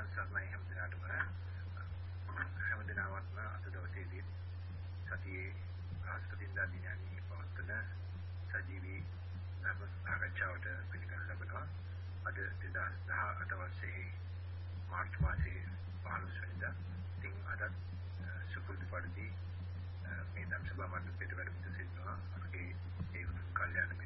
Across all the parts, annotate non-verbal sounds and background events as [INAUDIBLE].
තෙරුවන් සරණයි හැම දිනටම. හැම දිනවත්ම අද දවසේදී සතියේ රාष्ट्रපතිදා දිනයන්හි පවත්වන සජීවී ධර්ම සාකච්ඡාවට පිළිගන්න ලබනවා. අද 2018 වර්ෂයේ මාර්ච් මාසයේ 15 වෙනිදා ඉතින් අද සුපුරුදු පරිදි මේ ධම්ම සභාව මණ්ඩපයට වැඩම සිටිනවා අපේ ඒ කල්යනා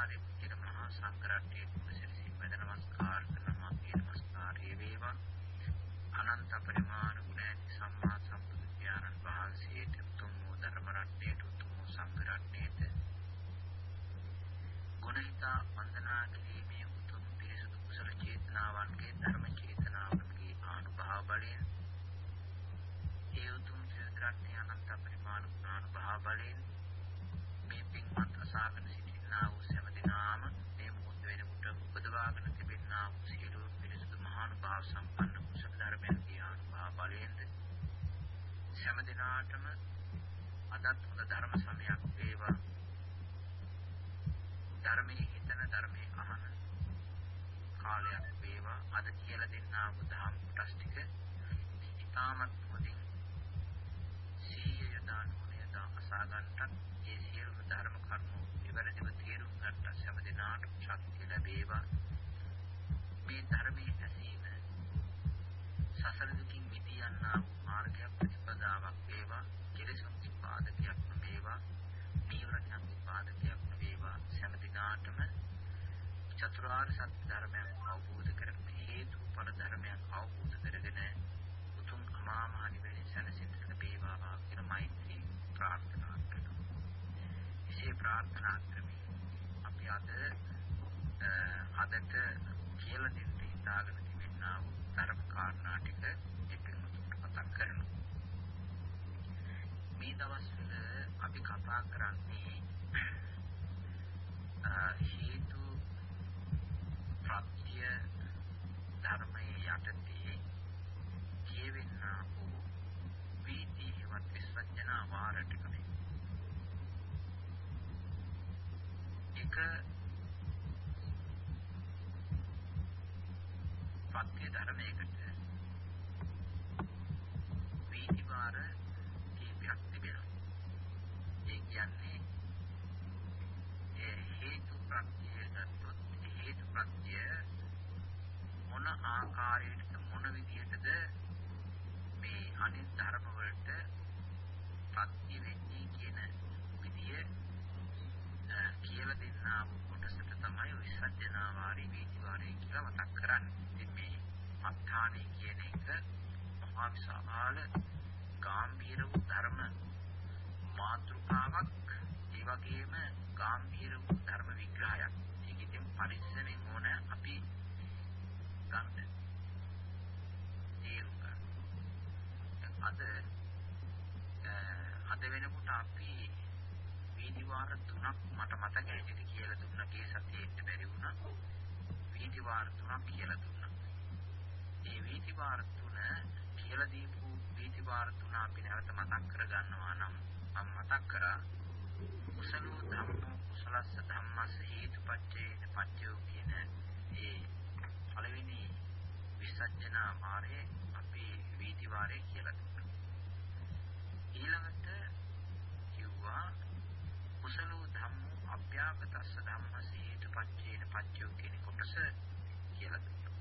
ආර්ය පුත්‍ර මහා සංඝරත්නයේ සිරිසි වැඳ නමස්කාර කරනවා කියන නමස්කාරයේ වේවා. අනන්ත පරිමාණ ගුණාති සම්මා සම්බුද්ධ ඥාන වහන්සේට උතුම් වූ ධර්ම රත්නයට උතුම් වූ සංඝ රත්නයට ගුණිතා වන්දනා කිරීමේ උතුම් පිරිසුදු කුසල චේතනාවන්ගේ ධර්ම චේතනාවන්ගේ ආනුභාව බලයෙන් ඒ උතුම් චේතනාත්‍ය අනන්ත පරිමාණ ආනුභාව බලයෙන් ශ්‍රද්ධාව සම්පන්න කුසල ධර්මයන්ගේ ආනුභාව බලයෙන් හැම දිනාටම අදත් හොඳ ධර්ම සමයක් වේවා. ධර්මයේ හිතන ධර්මයේ අහන කාලයක් වේවා. අද කියලා දෙන්නා වූ ධම් කොටස් ටික ඉතාමත් හොඳින් සීය යදානුනේ දා අසාගන්ටත් මා මහ නිවන සැනසෙන්නට වේවා කියලා මෛත්‍රී ප්‍රාර්ථනා කරනවා. මේ ප්‍රාර්ථනා ක්‍රමය අපි අද අදට කියලා දෙන්න හිතාගෙන වාර 3ක් මට මතකයි ඉතින් කියලා දුන්න ගේ සතියේ ඉන්න බැරි වුණා. වීදි වාර 3ක් කියලා දුන්නා. ඒ වීදි වාර 3 කියලා දීපු වීදි වාර 3 අපි නැවත මතක් කරගන්නවා නම් මම මතක් කරා කුසලෝ ධම්මෝ කුසලස්ස ධම්මස්ස හේතුපච්චේන පච්චයෝ කියන ඒ පළවෙනි විසජ්ජනා මාරේ අපි වීදි වාරේ කියලා දුන්නා. ඊළඟට කිව්වා කුසලෝ ධම්මෝ අභ්‍යාගතස්ස ධම්මසීට පච්චේන පච්චෝ කියන කොටස කියලා දෙනවා.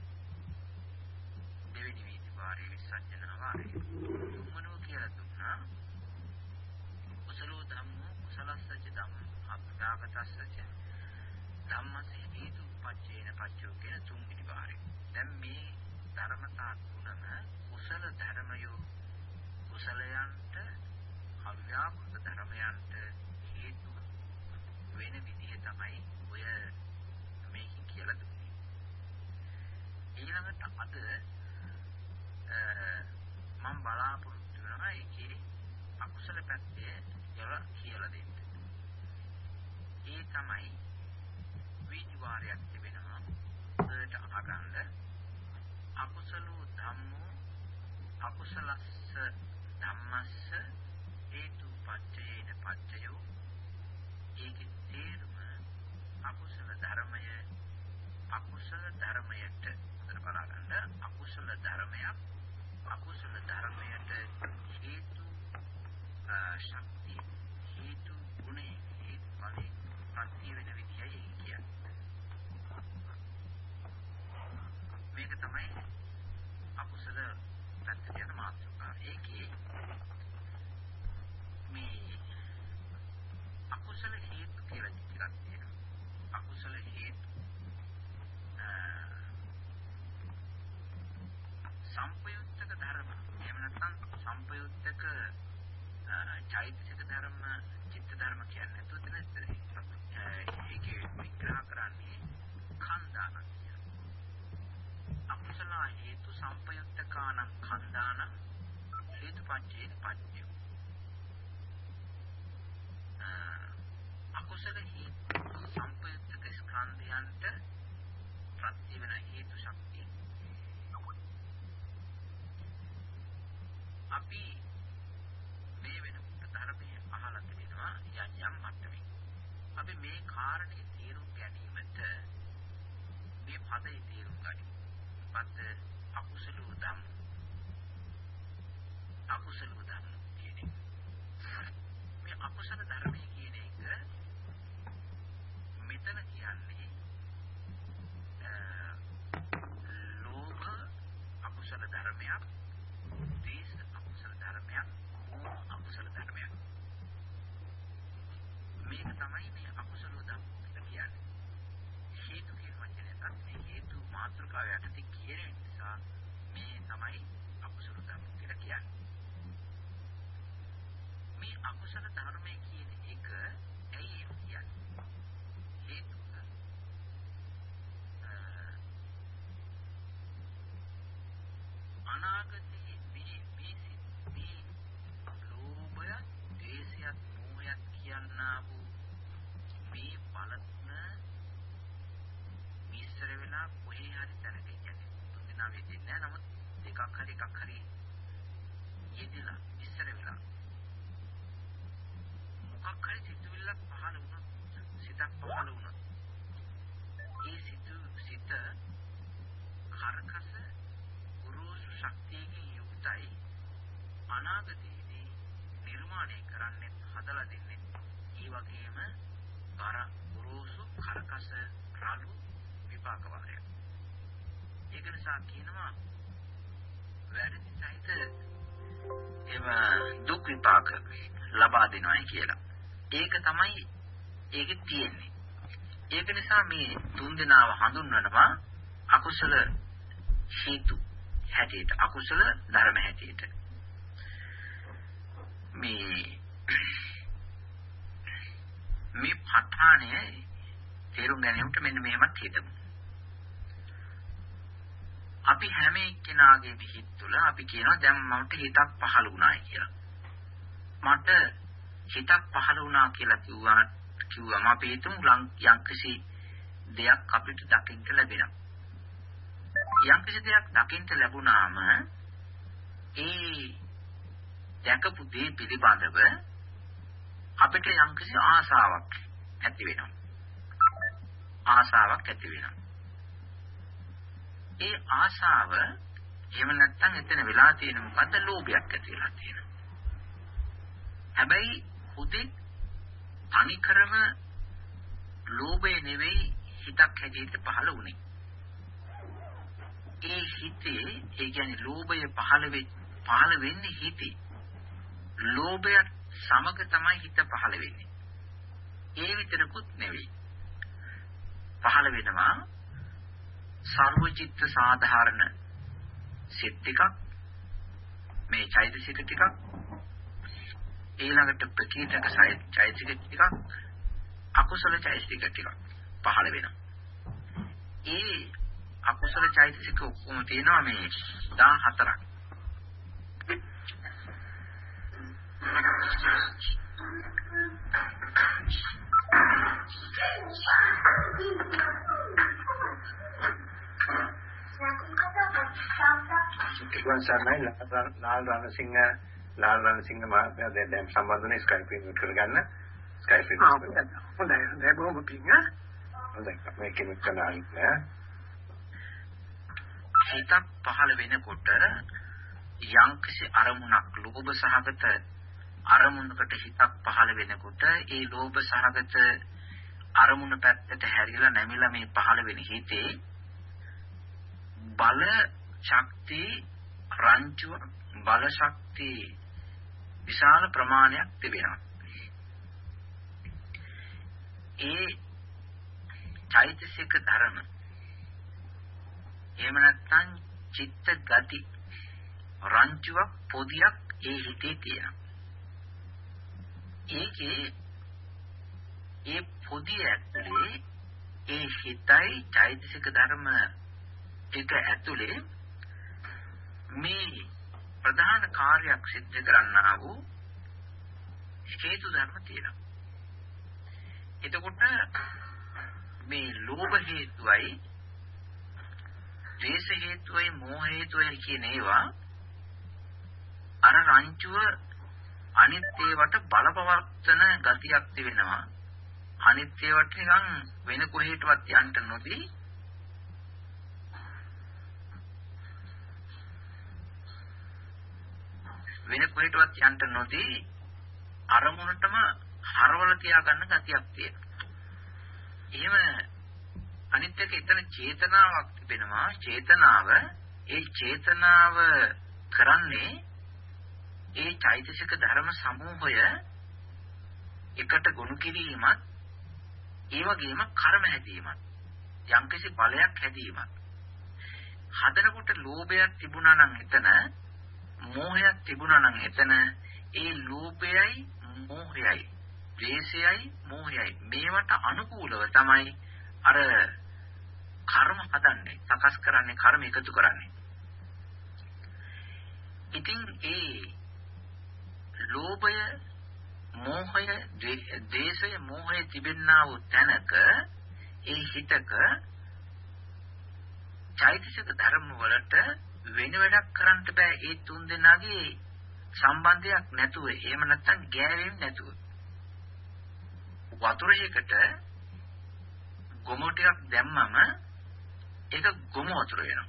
දෙවෙනි වීති වාරයේ විසඥාන වාරය. තුන්වනෝ කියලා දුන්නා. කුසලෝ ධම්මෝ කුසලස්සච ධම්ම අභ්‍යාගතස්සච ධම්මසීට පච්චේන පච්චෝ කියන තුන්වෙනි වාරය. දැන් මේ ධර්මතා තුනම කුසල ධර්මයෝ කුසලයන්ට අව්‍යාකෘත ධර්මයන්ට වෙන විදිහ තමයි ඔය මේකෙන් කියලා දුන්නේ. ඊළඟට අද මම බලාපොරොත්තු වෙනවා ඒකේ අකුසල පැත්තේ කියලා කියලා දෙන්න. ඒ තමයි වීජ වාරයක් අකුසල ධර්මයේ කියලා. ඒක තමයි ඒකේ තියෙන්නේ. ඒක නිසා මේ තුන් දෙනාව හඳුන්වනවා අකුසල හේතු හැටියට අකුසල ධර්ම හැටියට. මේ මේ ප ဋ ාණය තේරුම් ගැනීමට මෙන්න මෙහෙමත් හිතමු. අපි හැම එක්කෙනාගේ විහිත් තුළ අපි කියනවා දැන් මට හිතක් පහළ වුණායි කියලා. මට හිතක් පහළ වුණා කියලා කිව්වා කිව්වම අපි හිතමු යම්කිසි දෙයක් අපිට දකින්න ලැබෙනවා. යම්කිසි දෙයක් දකින්න ලැබුණාම ඒ දැකපු දේ පිළිබඳව අපිට යම්කිසි ආසාවක් ඇති වෙනවා. ආසාවක් ඇති වෙනවා. ඒ ආශාව එහෙම නැත්නම් එතන වෙලා තියෙන මොකද්ද ලෝභයක් ඇති වෙලා තියෙනවා. හැබැයි හුදෙක් තනිකරම ලෝභය නෙවෙයි හිතක් හැටියට පහළ වුණේ. ඒ හිතේ ඒ කියන්නේ ලෝභය පහළ වෙ පහළ වෙන්නේ හිතේ. ලෝභය සමග තමයි හිත පහළ වෙන්නේ. ඒ විතරකුත් නෙවෙයි. පහළ වෙනවා සර්වචිත්ත සාධාරණ සිත් ටිකක් මේ චෛතසික ටිකක් ඊළඟට ප්‍රකීතක චෛතසික ටිකක් අකුසල චෛතසික ටිකක් පහළ වෙනවා. ඒ අකුසල චෛතසික ඔක්කොම තියෙනවා මේ 14ක්. ඉක්වන් සර්ණයි ලාල් රණසිංහ ලාල් රණසිංහ මහත්මයා දැන් දැන් සම්බන්ධනේ ස්කයිප් එකෙන් කරගන්න ස්කයිප් එකෙන් හොඳයි. හොඳයි. බොහොම පිං හොඳයි. මේ කෙනෙක් කනාලි නෑ. හිතක් පහළ වෙනකොට යම්කිසි අරමුණක් ලෝභ සහගත අරමුණකට හිතක් පහළ වෙනකොට ඒ ලෝභ සහගත අරමුණ පැත්තට හැරිලා නැමිලා මේ පහළ වෙන හිතේ බල ශක්තිය රංචුව බල ශක්තිය විශාල ප්‍රමාණයක් තිබෙනවා. ඒ චෛතසික ධර්ම එහෙම නැත්නම් චිත්ත ගති රංචුවක් පොදියක් ඒ හිතේ තියෙනවා. ඒකේ ඒ පොදිය ඇතුලේ ඒ හිතයි චෛතසික ධර්ම ටික ඇතුලේ මේ ප්‍රධාන කාර්යයක් සිද්ධ කරන්නා වූ හේතු ධර්ම තියෙනවා. එතකොට මේ ලෝභ හේතුවයි ද්වේෂ හේතුවයි මෝහ හේතුවයි කියන ඒවා අර රංචුව අනිත් ඒවට බලපවත්තන ගතියක් තිබෙනවා. අනිත් ඒවට නිකන් වෙන කොහෙටවත් යන්න නොදී වෙන කොහෙටවත් යන්න නොදී අරමුණටම හරවල තියාගන්න ගතියක් තියෙනවා. එහෙම අනිත් එක එතන චේතනාවක් තිබෙනවා. චේතනාව ඒ චේතනාව කරන්නේ ඒ චෛතසික ධර්ම සමූහය එකට ගොනු කිරීමත් ඒ වගේම කර්ම හැදීමත් යම්කිසි බලයක් හැදීමත් හදනකොට ලෝභයක් තිබුණා නම් එතන මෝහයක් තිබුණා නම් එතන ඒ ලෝභයයි මෝහයයි ද්වේෂයයි මෝහයයි මේවට අනුකූලව තමයි අර කර්ම හදන්නේ සකස් කරන්නේ කර්ම එකතු කරන්නේ. ඉතින් ඒ ලෝභය මෝහය ද්වේෂය මෝහය තිබෙන්නා වූ තැනක ඒ හිතක චෛතසික ධර්ම වලට වෙන වැඩක් කරන්න බෑ. ඒ තුන් දෙනාගේ සම්බන්ධයක් නැතුව. එහෙම නැත්නම් ගෑවෙන්නේ නැතුව. වතුරයකට ගොම ටිකක් දැම්මම ඒක ගොම වතුර වෙනවා.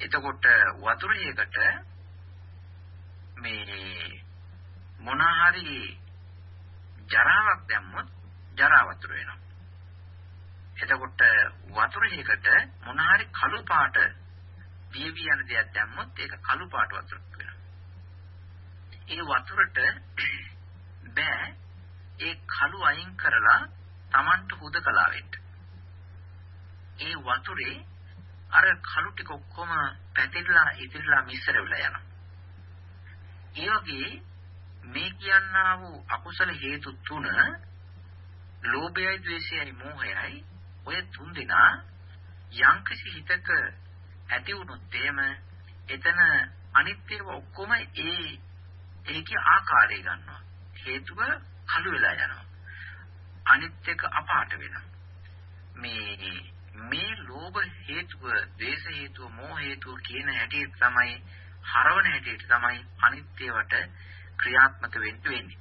එතකොට වතුරයකට මේ මොන හරි ජරාවක් දැම්මොත් ජරා වතුර වෙනවා. එතකොට වතුරේකට මොන හරි කළු පාට දියවි යන දෙයක් දැම්මොත් ඒක කළු පාට වතුරක් වෙනවා. ඒ වතුරට [CLEARS THROAT] බෑ ඒ කළු අයින් කරලා Tamanට හුදකලා වෙන්න. ඒ වතුරේ අර කළු ටික ඔක්කොම පැතිරලා ඉතිරිලා මිශ්‍ර වෙලා යනවා. ඒ වගේ මේ කියන්නා වූ අකුසල හේතු තුන ලෝභයයි ද්වේෂයයි මෝහයයි ඔය තුන් දෙනා යම්කිසි හිතක ඇති වුණොත් එහෙම එතන අනිත් ඒවා ඔක්කොම ඒ ඒකේ ආකාරය ගන්නවා. හේතුව කළු වෙලා යනවා. අනිත් එක අපාට වෙනවා. මේ මේ ලෝභ හේතුව, ද්වේෂ හේතුව, මෝහ හේතුව කියන හැටියට තමයි හරවන හැටියට තමයි අනිත්‍යවට ක්‍රියාත්මක වෙන්නේ.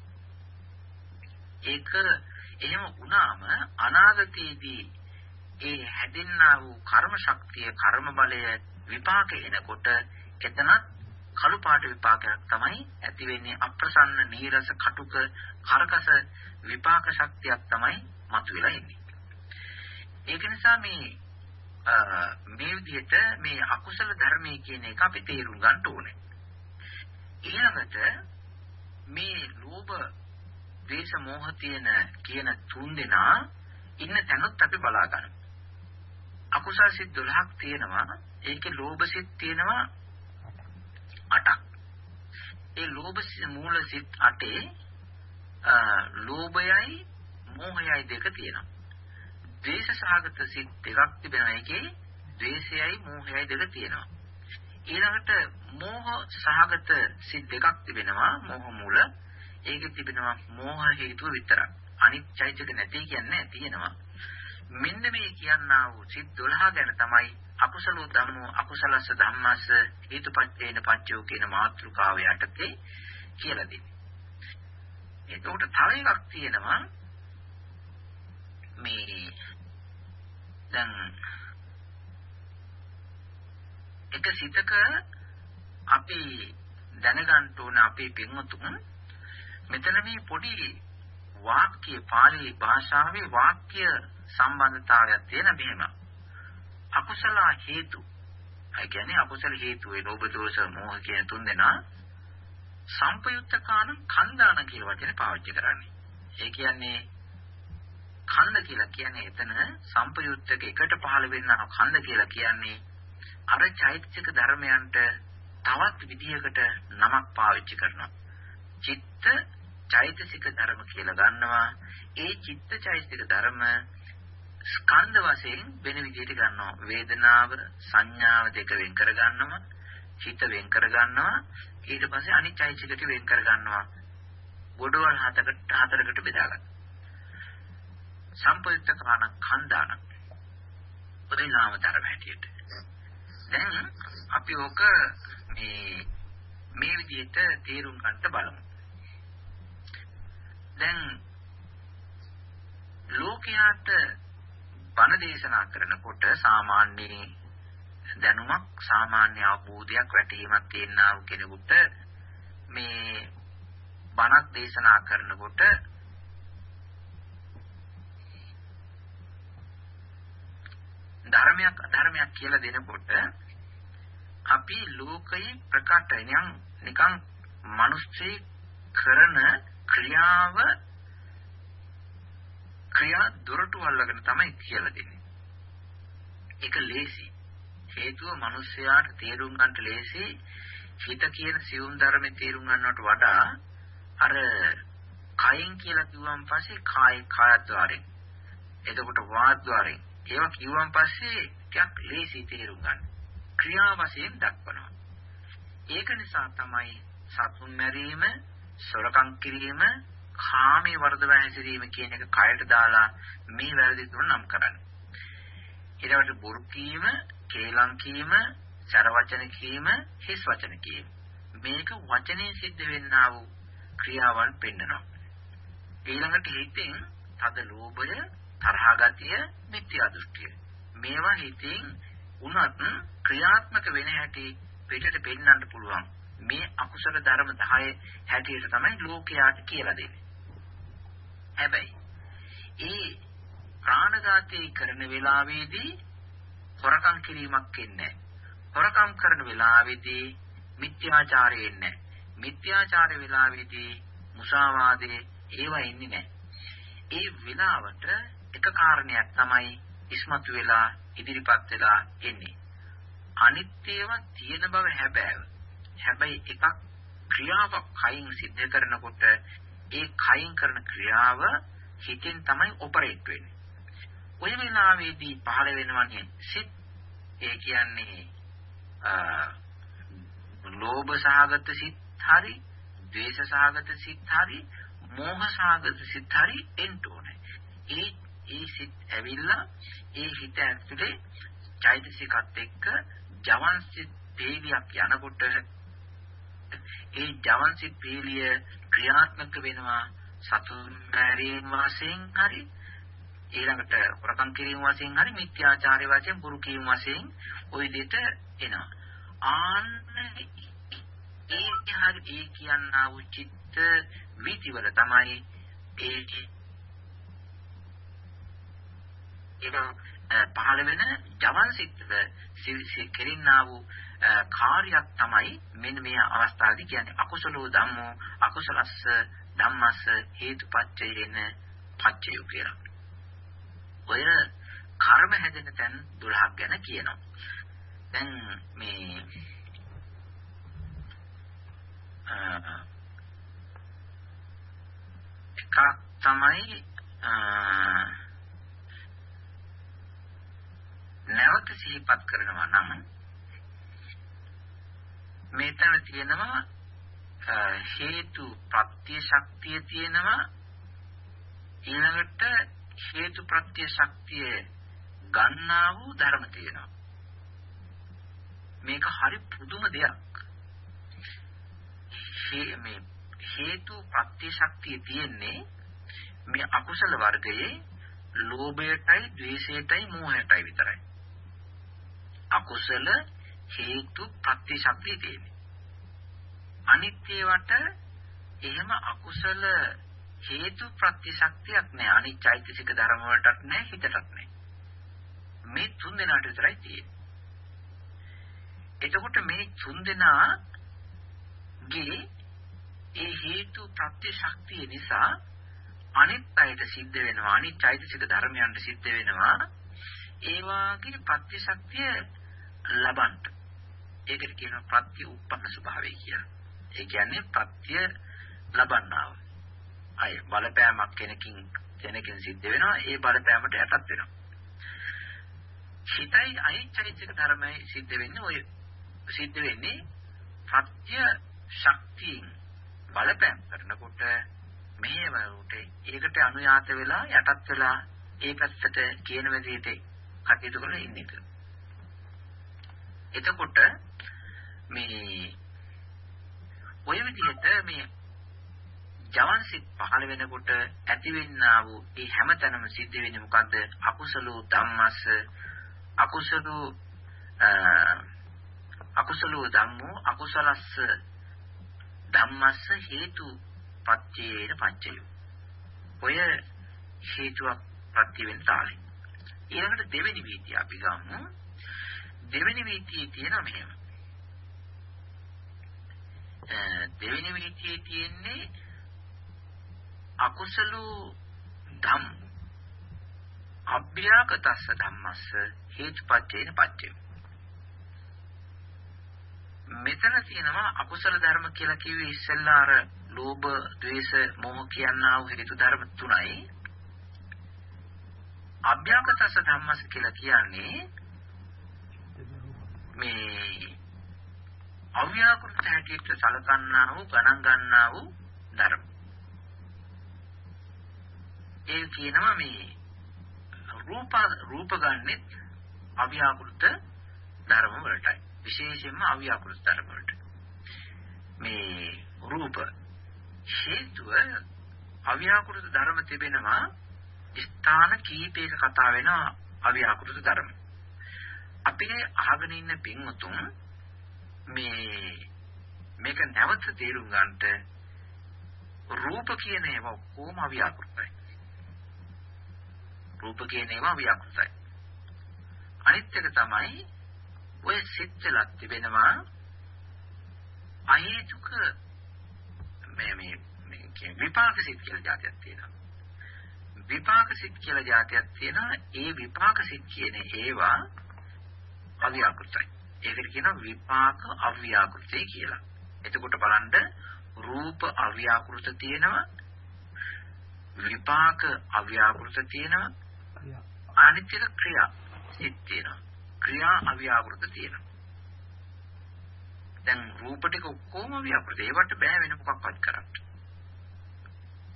ඒක එහෙම වුණාම අනාගතයේදී ඒ හැදෙන්නා වූ කර්ම ශක්තිය, කර්ම බලය විපාක එනකොට එතනත් කළු පාට විපාකයක් තමයි ඇති වෙන්නේ අප්‍රසන්න නීරස කටුක කරකස විපාක ශක්තියක් තමයි මතුවලා ඉන්නේ. ඒක නිසා මේ මේ විදිහට මේ අකුසල ධර්මයේ කියන එක අපි තේරුම් ගන්න ඕනේ. ඊළඟට මේ ලෝභ, ද්වේෂ, මෝහ තියෙන කියන තුන් දෙනා ඉන්න තැනොත් අපි බලා ගන්න. අකුසල සිත් 12ක් තියෙනවා. ඒකේ ලෝභ සිත් තියෙනවා 8ක්. ඒ ලෝභ මූල සිත් 8 ලෝභයයි මෝහයයි දෙක තියෙනවා. ද්වේෂ සහගත සිත් දෙකක් තිබෙනවා. ඒකේ ද්වේෂයයි මෝහයයි දෙක තියෙනවා. ඊළඟට මෝහ සහගත සිත් දෙකක් තිබෙනවා. මෝහ මූල. ඒකේ තිබෙනවා මෝහ හේතුව විතරක්. අනිත් චෛතසික නැති කියන්නේ තියෙනවා. මෙන්න මේ කියන්නා වූ සිත් 12 ගැන තමයි අකුසල ධම්මෝ අකුසලස්ස ධම්මස්ස හේතුපච්චේන පච්චයෝ කියන මාතෘකාව යටතේ කියලා දෙන්නේ. ඒකට තව එකක් තියෙනවා මේ දැන් එක සිතක අපි දැනගන්න ඕන අපේ පින්වතුන් මෙතන මේ පොඩි වාක්‍ය පාලි භාෂාවේ වාක්‍ය සම්බන්ධතාවයක් තියෙන මෙහෙම අකුසල හේතු ඒ කියන්නේ අකුසල හේතු වේ ලෝභ දෝෂ මෝහ කියන තුන් දෙනා සම්පයුත්තකාන කන්දාන කියලා වචනේ පාවිච්චි කරන්නේ ඒ කියන්නේ කන්ද කියලා කියන්නේ එතන සම්පයුත්තක එකට පහළ වෙන්නා කන්ද කියලා කියන්නේ අර චෛතසික ධර්මයන්ට තවත් විදිහකට නමක් පාවිච්චි කරනවා. චිත්ත චෛතසික ධර්ම කියලා ගන්නවා. ඒ චිත්ත චෛතසික ධර්ම ස්කන්ධ වශයෙන් වෙන විදිහට ගන්නවා. වේදනාව, සංඥාව දෙක වෙන් කර ගන්නවා. චිත්ත වෙන් කර ගන්නවා. ඊට පස්සේ අනිත් චෛතසිකට වෙන් කර ගන්නවා. ගොඩවල් හතකට හතරකට බෙදා ගන්නවා. සම්පයුත්තකාන කන්දාන පරිණාම ධර්ම හැටියට දැන් අපි ඕක මේ මේ විදිහට තේරුම් ගන්න බලමු දැන් ලෝකයාට බණ දේශනා කරනකොට සාමාන්‍ය දැනුමක් සාමාන්‍ය අවබෝධයක් වැටහීමක් තියෙනා වූ කෙනෙකුට මේ බණක් දේශනා කරනකොට ධර්මයක් අධර්මයක් කියලා දෙනකොට අපි ලෝකයේ ප්‍රකට නිකන් නිකන් මිනිස්සෙ කරන ක්‍රියාව ක්‍රියා දොරටු අල්ලගෙන තමයි කියලා දෙන්නේ. ඒක ලේසි. හේතුව මිනිස්යාට තේරුම් ගන්නට ලේසි. හිත කියන සියුම් ධර්මයේ තේරුම් ගන්නවට වඩා අර කයින් කියලා කිව්වන් පස්සේ කාය කායද්්වාරයෙන් එතකොට වාද්්වාරයෙන් ඒවා කිව්වන් පස්සේ ටිකක් ලේසි තේරුම් ගන්න. ක්‍රියා වශයෙන් දක්වනවා. ඒක නිසා තමයි සතුන් මැරීම, සොරකම් කිරීම, කාමයේ වර්ධව හැසිරීම කියන එක කයට දාලා මේ වැරදි තුන නම් කරන්නේ. ඊළඟට බොරු කීම, කේලම් කීම, සර වචන කීම, හිස් වචන කීම. මේක වචනේ සිද්ධ වෙන්නා වූ ක්‍රියාවන් පෙන්නනවා. ඊළඟට හිතෙන් තද ලෝභය, තරහ ගතිය, මිත්‍යා දෘෂ්ටිය. මේවා හිතින් උනත් ක්‍රියාත්මක වෙන හැටි පිටට පෙන්වන්න පුළුවන්. මේ අකුසල ධර්ම 10 හැටියට තමයි ලෝකයාට කියලා දෙන්නේ. හැබැයි ඒ ප්‍රාණඝාතය කරන වෙලාවේදී හොරකම් කිරීමක් එන්නේ හොරකම් කරන වෙලාවේදී මිත්‍යාචාරය එන්නේ මිත්‍යාචාර වෙලාවේදී මුසාවාදේ ඒවා ඉන්නේ නැහැ. ඒ වෙලාවට එක කාරණයක් තමයි ඉස්මතු වෙලා ඉදිරිපත් වෙලා එන්නේ. අනිත් ඒවා තියෙන බව හැබෑව. හැබැයි එකක් ක්‍රියාවක් කයින් සිද්ධ කරනකොට ඒ කයින් කරන ක්‍රියාව හිතෙන් තමයි ඔපරේට් වෙන්නේ. ඔය වෙලාවේදී පහළ වෙනවන්නේ සිත් ඒ කියන්නේ ලෝභ සහගත සිත් හරි, ද්වේෂ සහගත සිත් හරි, මෝහ සහගත සිත් හරි එන්න ඕනේ. ඒ ඒ සිත් ඇවිල්ලා ඒ හිත ඇතුලේ චෛතසිකත් එක්ක ජවන් සිත් පේලියක් යනකොට ඒ ජවන් සිත් පේලිය ක්‍රියාත්මක වෙනවා සතුන් මැරීම වශයෙන් හරි ඊළඟට හොරකම් කිරීම වශයෙන් හරි මිත්‍යාචාරය වශයෙන් පුරු කීම වශයෙන් ওই විදිහට එනවා. ආන්න ඒ හරි ඒ කියනා වූ චිත්ත වීතිවල තමයි ඒ ඒක පහළ වෙන ජවන් සිත් කෙරින්නා වූ කාර්යයක් තමයි මෙන්න මේ අවස්ථාවේදී කියන්නේ අකුසලෝ ධම්මෝ අකුසලස්ස ධම්මස්ස හේතුපච්චයේන පච්චය කියලා. ඔය කර්ම හැදෙන තැන් 12ක් ගැන කියනවා. දැන් මේ එකක් තමයි නැවත සිහිපත් කරනවා නම් මෙතන තියෙනවා හේතු ප්‍රත්‍ය ශක්තිය තියෙනවා. ඊළඟට හේතු ප්‍රත්‍ය ශක්තිය ගන්නා වූ ධර්ම තියෙනවා. මේක හරි පුදුම දෙයක්. මේ හේතු ප්‍රත්‍ය ශක්තිය තියෙන්නේ මේ අකුසල වර්ගයේ ලෝභයටයි ද්වේෂයටයි මෝහයටයි විතරයි. අකුසල හේතු ප්‍රත්‍ය ශක්තිය තියෙන්නේ. අනිත් ඒවට එහෙම අකුසල හේතු ප්‍රත්‍ය ශක්තියක් නෑ. අනිත් චෛතසික ධර්ම වලටත් නෑ හිතටත් නෑ. මේ තුන් දෙනාට විතරයි තියෙන්නේ. එතකොට මේ තුන් දෙනාගේ ඒ හේතු ප්‍රත්‍ය ශක්තිය නිසා අනිත් අයට සිද්ධ වෙනවා අනිත් චෛතසික ධර්මයන්ට සිද්ධ වෙනවා ඒ වාගේ ප්‍රත්‍ය ශක්තිය ලබන්න. ඒකට කියනවා ප්‍රත්‍ය උප්පන්න ස්වභාවය කියලා. ඒ කියන්නේ ප්‍රත්‍ය ලබන්නාව. අය බලපෑමක් කෙනකින් කෙනකින් සිද්ධ වෙනවා ඒ බලපෑමට යටත් වෙනවා. හිතයි අයිචෛත්‍යක ධර්මයි සිද්ධ වෙන්නේ ඔය සිද්ධ වෙන්නේ ප්‍රත්‍ය ශක්තියෙන් බලපෑම් කරනකොට මෙහෙම උට ඒකට අනුයාත වෙලා යටත් වෙලා ඒ පැත්තට කියන විදිහට කටයුතු කරලා ඉන්නේ. එතකොට මේ ඔය විදිහට මේ ජවන් සිත් පහළ වෙනකොට ඇතිවෙන්නා වූ ඒ හැමතැනම සිද්ධ වෙන්නේ මොකද්ද? අකුසලෝ ධම්මස්ස අකුසලෝ අකුසලෝ ධම්මෝ අකුසලස්ස ධම්මස්ස හේතු පත්‍යේන පච්චය. ඔය හේතුවක් ප්‍රත්‍ය වෙන තාලේ. ඊළඟට දෙවෙනි වීතිය අපි ගමු. දෙවෙනි වීතියේ තියෙනවා මෙහෙම. දෙවෙනි වීතියේ තියෙන්නේ අකුසල ධම් අභ්‍යාකතස්ස ධම්මස්ස හේතුපච්චේන පච්චය. මෙතන තියෙනවා අකුසල ධර්ම කියලා කිව්වේ ඉස්සෙල්ලා අර ලෝභ, ද්වේෂ, මෝහ කියනා වූ හේතු ධර්ම තුනයි. අභ්‍යාකතස්ස ධම්මස්ස කියලා කියන්නේ මේ අව්‍යාකෘත හැටියට සලකන්නා වූ ගණන් ගන්නා වූ ධර්ම. ඒ කියනවා මේ රූප රූප ගන්නෙත් අව්‍යාකෘත ධර්ම වලටයි. විශේෂයෙන්ම අව්‍යාකෘත ධර්ම වලට. මේ රූප හේතුව අව්‍යාකෘත ධර්ම තිබෙනවා ස්ථාන කීපයක කතා වෙනවා අව්‍යාකෘත ධර්ම. අපි අහගෙන ඉන්න පින්වතුන් මේ මේක නැවත තේරුම් ගන්නට රූප කියන ඒවා කොහොම අව්‍යාකෘතයි රූප කියන ඒවා අව්‍යාකෘතයි. අනිත් එක තමයි ඔය සිත්ලක් තිබෙනවා අහේතුක මේ මේ මේ කියන්නේ විපාක සිත් කියලා જાතියක් තියෙනවා. විපාක සිත් කියලා જાතියක් තියෙනවා. ඒ විපාක සිත් කියන ඒවා අව්‍යාකෘතයි. ඒකට කියනවා විපාක අව්‍යාකෘතයි කියලා. එතකොට බලන්න රූප අව්‍යාකෘත තියෙනවා විපාක අව්‍යාකෘත තියෙනවා අනිත් එක ක්‍රියා සිත් තියෙනවා. ක්‍රියා අව්‍යාකෘත තියෙනවා. දැන් රූප ටික ඔක්කොම අව්‍යාකෘත ඒවට බෑ වෙන මොකක්වත් කරන්න.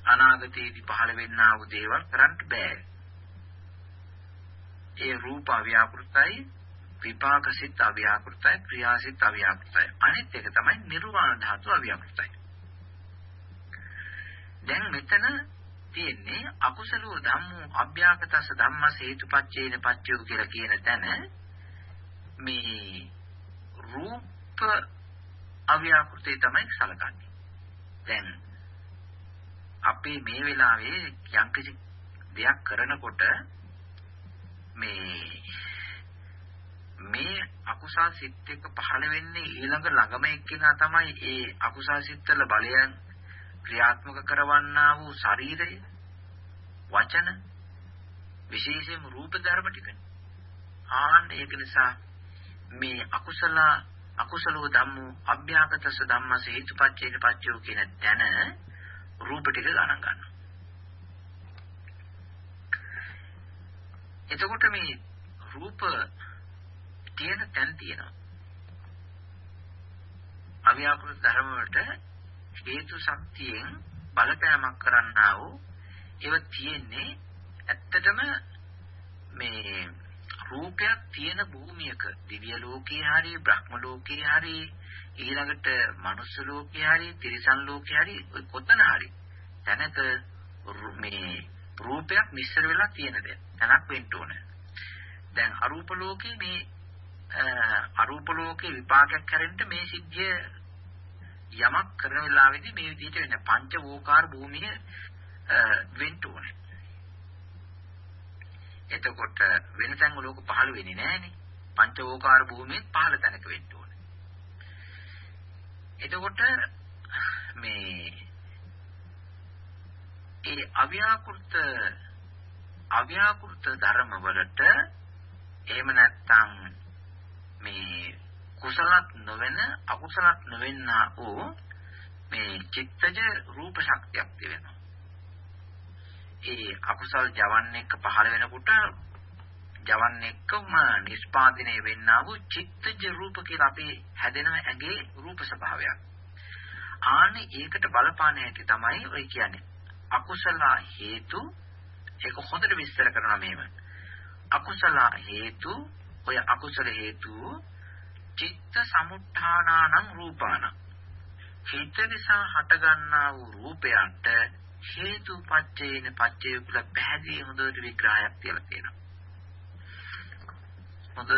අනාගතයේදී පහළ වෙන්නා වූ දේවල් කරන්න බෑ. ඒ රූප අව්‍යාකෘතයි විපාක සිත් අව්‍යාකෘතයි ක්‍රියා සිත් අව්‍යාකෘතයි අනිත් එක තමයි නිර්වාණ ධාතු අව්‍යාකෘතයි දැන් මෙතන තියෙන්නේ අකුසලෝ ධම්මෝ අභ්‍යාකතස ධම්මස හේතුපච්චේන පච්චයෝ කියලා කියන තැන මේ රූප අව්‍යාකෘතේ තමයි සලකන්නේ. දැන් අපි මේ වෙලාවේ යම්කිසි දෙයක් කරනකොට මේ මේ අකුසල් සිත් එක්ක පහළ වෙන්නේ ඊළඟ ළඟම එක්කිනා තමයි ඒ අකුසල් සිත්වල බලයන් ක්‍රියාත්මක කරවන්නා වූ ශරීරය වචන විශේෂයෙන්ම රූප ධර්ම ටික. ආන්න ඒක නිසා මේ අකුසල අකුසලෝ ධම්මෝ අභ්‍යාගතස ධම්මස හේතුපච්චේන පච්චයෝ කියන තැන රූප ටික ගණන් ගන්නවා. එතකොට මේ රූප තියෙන තැන් තියෙනවා. අව්‍යාකෘත ධර්ම වලට හේතු ශක්තියෙන් බලපෑමක් කරන්නා වූ ඒව තියෙන්නේ ඇත්තටම මේ රූපයක් තියෙන භූමියක දිව්‍ය ලෝකේ හරි බ්‍රහ්ම ලෝකේ හරි ඊළඟට මනුස්ස ලෝකේ හරි තිරිසන් ලෝකේ හරි ඔය කොතන හරි තැනක මේ රූපයක් මිශ්‍ර වෙලා තියෙන දෙයක් තැනක් වෙන්න ඕන. දැන් අරූප ලෝකේ මේ අරූප ලෝකේ විපාකයක් කරෙන්න මේ සිද්ධිය යමක් කරන වෙලාවේදී මේ විදිහට වෙන පංච වෝකාර භූමිය වෙන්න ඕනේ. එතකොට වෙන තැන් වල ලෝක පහළ වෙන්නේ නැහනේ. පංච වෝකාර භූමියේ පහළ තැනක වෙන්න ඕනේ. එතකොට මේ ඒ අව්‍යාකෘත අව්‍යාකෘත ධර්ම වලට එහෙම නැත්නම් මේ කුසලත් නොවන අකුසලත් නොවෙන්නා වූ මේ චිත්තජ රූප ශක්තියක් තිබෙනවා. ඒ අකුසල් ජවන් එක්ක පහළ වෙනකොට ජවන් එක්කම නිස්පාදනය වෙන්නා වූ චිත්තජ රූප කියලා අපි හැදෙන ඇඟේ රූප ස්වභාවයක්. ආන්නේ ඒකට බලපාන හැටි තමයි ඔය කියන්නේ. අකුසල හේතු ඒක හොඳට විස්තර කරනවා මෙහෙම. අකුසල හේතු ඔය අකුසල හේතු චිත්ත සමුත්ථානානං රූපානං චිත්ත නිසා හටගන්නා වූ රූපයන්ට හේතුපච්චේන පච්චය කියලා පැහැදිලි හොඳට විග්‍රහයක් තියලා තියෙනවා. හොඳ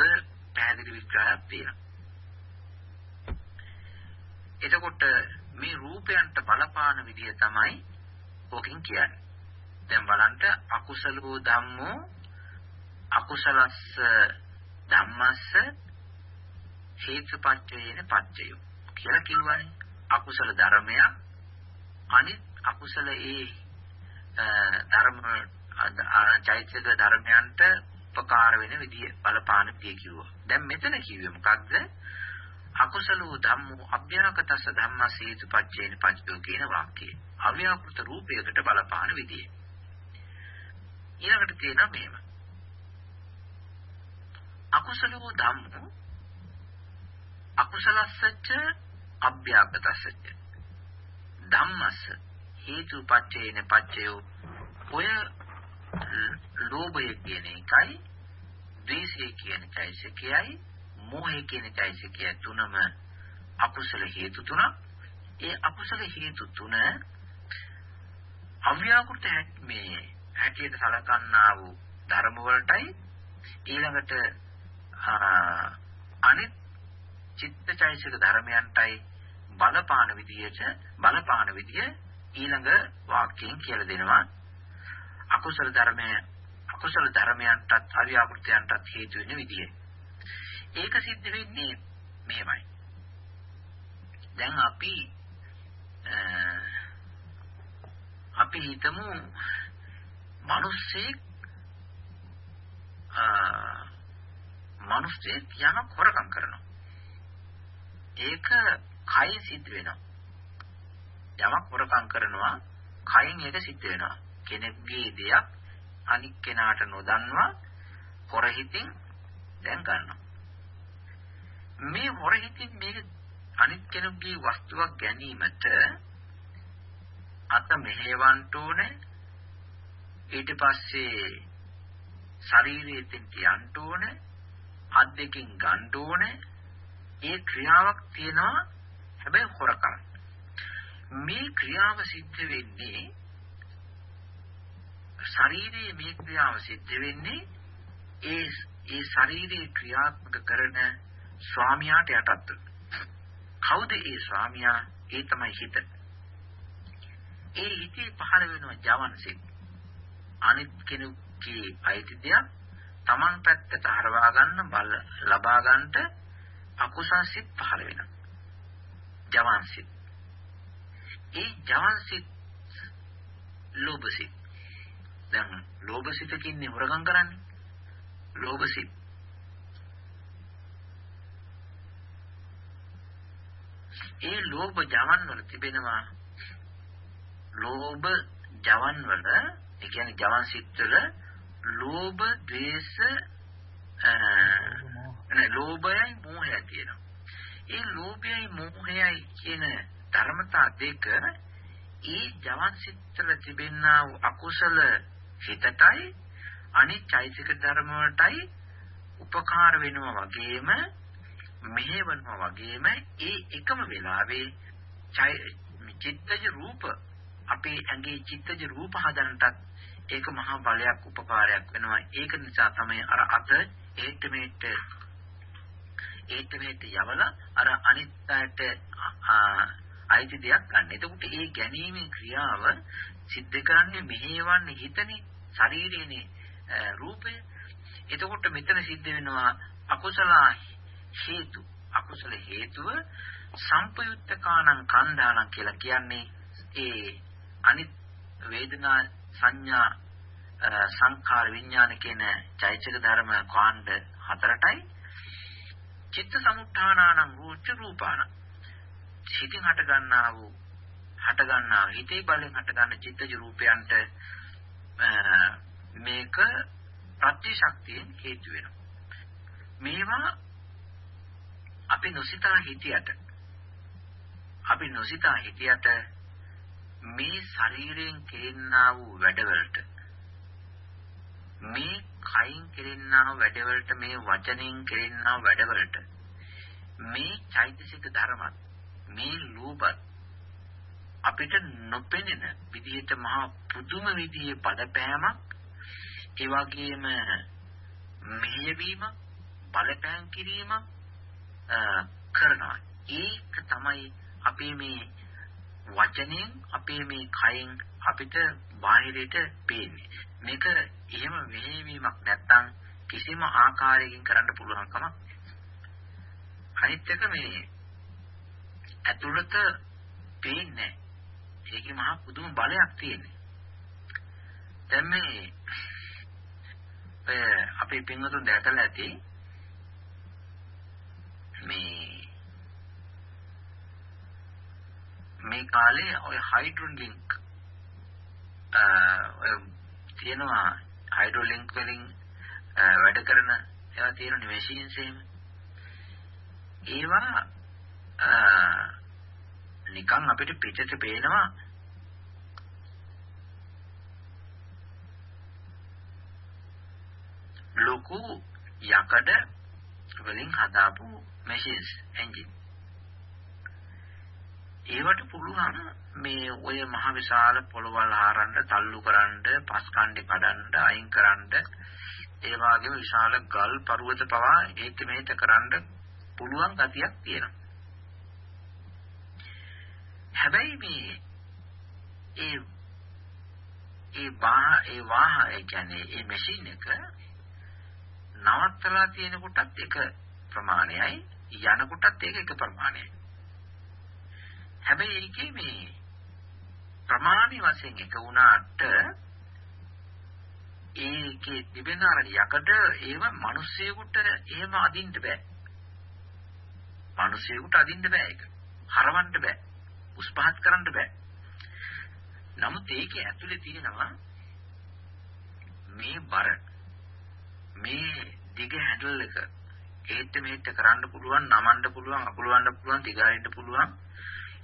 පැහැදිලි විග්‍රහයක් තියෙනවා. එතකොට මේ රූපයන්ට බලපාන විදිය තමයි ඕකෙන් කියන්නේ. දැන් බලන්න අකුසලෝ ධම්මෝ අකුසලස්ස ධම්මස්ස හේතුපච්චයේන පච්චයෝ කියලා කිව්වනේ. අකුසල ධර්මයක් අනිත් අකුසල ඒ ධර්ම චෛත්‍යක ධර්මයන්ට උපකාර වෙන විදිය බලපාන විදිය කිව්වා. දැන් මෙතන කිව්වේ මොකක්ද? අකුසලෝ ධම්මෝ අභ්‍යාකතස්ස ධම්මස් හේතුපච්චේන පච්චයෝ කියන වාක්‍යය. අව්‍යාකෘත රූපයකට බලපාන විදිය. ඊළඟට තියෙනවා මෙහෙම. අකුසලෝ ධම්මෝ අකුසලස්සච්ච අභ්‍යාපතස්සච්ච ධම්මස්ස හේතුපච්චේන පච්චයෝ ඔය ලෝභය කියන එකයි ද්වේෂය කියන චෛසිකයයි මෝහය කියන චෛසිකය තුනම අකුසල හේතු තුනක්. ඒ අකුසල හේතු තුන අව්‍යාකෘත මේ හැටියට සලකන්නා වූ ධර්ම වලටයි ඊළඟට අනිත් චිත්තචෛසික ධර්මයන්ටයි බලපාන විදියට බලපාන විදිය ඊළඟ වාක්‍යයෙන් කියලා දෙනවා අකුසල ධර්මය අකුසල ධර්මයන්ටත් අවියාකෘතයන්ටත් හේතු වෙන විදිය. ඒක සිද්ධ වෙන්නේ මෙහෙමයි. දැන් අපි අපි හිතමු මිනිස්සෙක් මිනිස්සෙක් යමක් හොරකම් කරනවා. ඒක කයි සිද්ධ වෙනවා. යමක් හොරකම් කරනවා කයින් ඒක සිද්ධ වෙනවා. කෙනෙක්ගේ දෙයක් අනික් කෙනාට නොදන්වා හොරහිතින් දැන් ගන්නවා. මේ හොරහිතින් මේක අනිත් කෙනෙකුගේ වස්තුවක් ගැනීමට අත මෙහෙවන්න ඕනේ ඊට පස්සේ ශරීරයෙන් තියන්න ඕනේ අත් දෙකෙන් ගන්න ඕනේ. ඒ ක්‍රියාවක් තියෙනවා. හැබැයි හොරකම්. මේ ක්‍රියාව සිද්ධ වෙන්නේ ශරීරයේ මේ ක්‍රියාව සිද්ධ වෙන්නේ ඒ ඒ ශරීරයේ ක්‍රියාත්මක කරන ස්වාමියාට යටත් කවුද ඒ ස්වාමියා? ඒ තමයි හිත. ඒ හිතේ පහළ වෙන ජවන්සිත අනිත් කෙනෙකුගේ අයිති දෙයක් Taman පැත්තට හරවා ගන්න බල ලබා ගන්නට අකුසල්සිත පහළ වෙනවා. ජවන්සිත. ඒ ජවන්සිත ලෝභසිත. දැන් ලෝභසිතකින් හොරගම් කරන්නේ. ලෝභසිත. ඒ ලෝභ ජවන් වල තිබෙනවා ලෝභ ජවන් වල ඒ කියන්නේ ජවන් සිත්වල ලෝභ, ද්වේෂ නේ ලෝභයයි මෝහයයි තියෙනවා. ඒ ලෝභයයි මෝහයයි කියන ධර්මතා දෙක ඒ ජවන් සිත්වල තිබෙනා වූ අකුසල හිතටයි අනිත් චෛතසික ධර්ම වලටයි උපකාර වෙනවා වගේම මෙහෙවනවා වගේම ඒ එකම වෙලාවේ චිත්තජ රූප අපේ ඇඟේ චිත්තජ රූප හදන්නටත් ඒක මහා බලයක් උපකාරයක් වෙනවා. ඒක නිසා තමයි අර අත ඒට මේට ඒට මේට යවලා අර අනිත්‍යයට අයිති දෙයක් ගන්න. එතකොට ඒ ගැනීමේ ක්‍රියාව සිද්ධ කරන්නේ මෙහෙවන්නේ හිතනේ ශරීරයේනේ රූපය. එතකොට මෙතන සිද්ධ වෙනවා අකුසල හේතු. අකුසල හේතුව සම්පයුත්තකානං කන්දානං කියලා කියන්නේ ඒ අනිත් වේදනා සංඥා සංඛාර විඥාන කියන චෛතසික ධර්ම කාණ්ඩ හතරටයි චිත්ත සමුත්ථානානං රූච රූපාන හිතින් හට ගන්නා වූ හට ගන්නා හිතේ බලෙන් හට ගන්න චිත්තජ රූපයන්ට මේක ප්‍රතිශක්තියෙන් හේතු වෙනවා. මේවා අපි නොසිතා හිතියට අපි නොසිතා හිතියට මේ ශරීරයෙන් කෙරෙන්නා වූ වැඩවලට මේ කයින් කෙරෙන්නා වූ වැඩවලට මේ වචනෙන් කෙරෙන්නා වූ වැඩවලට මේ චෛතසික ධර්මත් මේ ලෝභත් අපිට නොපෙනෙන විදිහට මහා පුදුම විදිහේ පදපෑමක් ඒ වගේම මෙහෙයවීම බලපෑම් කිරීම කරනවා. ඒක තමයි අපේ මේ වචනයෙන් අපේ මේ කයෙන් අපිට බාහිරයට පේන්නේ. මේක එහෙම මෙහෙවීමක් නැත්තම් කිසිම ආකාරයකින් කරන්න පුළුවන් කමක් අනිත් එක මේ ඇතුළත පේන්නේ ඒකේ මහා පුදුම බලයක් තියෙන්නේ. දැන් මේ අපේ පින්වතුන් දැකලා ඇති මේ මේ කාලේ ඔය හයිඩ්‍රෝන් ලින්ක් ඔය තියෙනවා හයිඩ්‍රෝ ලින්ක් වලින් වැඩ කරන ඒවා තියෙනනේ මැෂින්ස් එහෙම. ඒවා නිකන් අපිට පිටට පේනවා. ලොකු යකඩ වලින් හදාපු මැෂින්ස් එන්ජින් ඒවට පුළුවන් මේ ඔය මහ විශාල පොළවල් හරන්න, තල්ලු කරන්න, පස් කණ්ඩේ කඩන්න, අයින් කරන්න, ඒ වගේම විශාල ගල් පරුවත පවා ඒක මේත කරන්න පුළුවන් ගතියක් තියෙනවා. හැබැයි මේ ඒ ඒ වාහ ඒ වාහ ඒ කියන්නේ ඒ මැෂින් එක නවත්තලා තියෙන කොටත් එක ප්‍රමාණයයි යන කොටත් ඒක එක ප්‍රමාණයයි. හැබැයි ඒකේ මේ ප්‍රමාණි වශයෙන් එක වුණාට ඒකේ තිබෙන අර යකඩ ඒව මිනිස්සෙකුට එහෙම අදින්න බෑ. මිනිස්සෙකුට අදින්න බෑ ඒක. හරවන්න බෑ. උස්පහත් කරන්න බෑ. නමුත් ඒකේ ඇතුලේ තියෙනවා මේ බර මේ දිග හැන්ඩල් එක ඒත් මේත් කරන්න පුළුවන් නමන්න පුළුවන් අකුලවන්න පුළුවන් දිගාරින්න පුළුවන්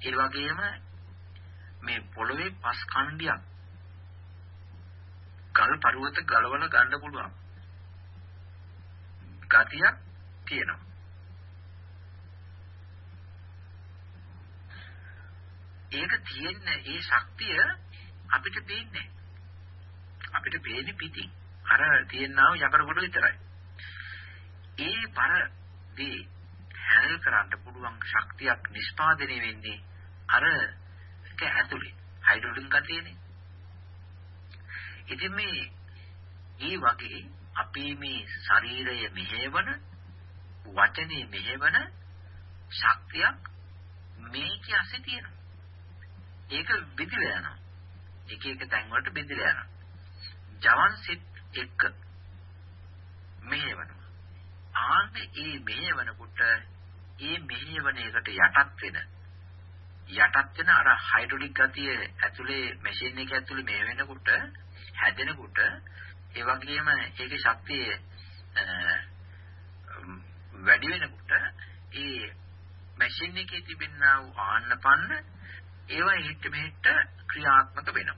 ඒ වගේම මේ පොළවේ පස් කණ්ඩියක් ගල් පරුවත ගලවල ගන්න පුළුවන්. ගතියක් තියෙනවා. ඒක තියෙන ඒ ශක්තිය අපිට පේන්නේ අපිට පේන්නේ පිටි අර තියෙනව යකඩ කොට විතරයි. ඒ පර දී හැල් කරන්න පුළුවන් ශක්තියක් නිෂ්පාදනය වෙන්නේ අර ඒක ඇතුලේ හයිඩ්‍රොජන් ගතියනේ ඉතින් මේ ඒ වගේ අපි මේ ශරීරය මෙහෙවන වචනේ මෙහෙවන ශක්තියක් මේකේ ඇසි තියෙනවා ඒක බෙදලා යනවා. එක එක තැන් වලට බෙදලා යනවා. ජවන් සිත් එක මෙහෙවනවා. ආන්නේ ඒ මෙහෙවනකොට ඒ මෙහෙවන එකට යටත් වෙන යටත් වෙන අර හයිඩ්‍රොලික් ගතිය ඇතුලේ මැෂින් එක ඇතුලේ මේ වෙනකොට හැදෙනකොට ඒ වගේම ඒකේ ශක්තිය වැඩි වෙනකොට ඒ මැෂින් එකේ තිබෙනා වූ ආන්නපන්න ඒවා හිට මෙහෙට ක්‍රියාත්මක වෙනවා.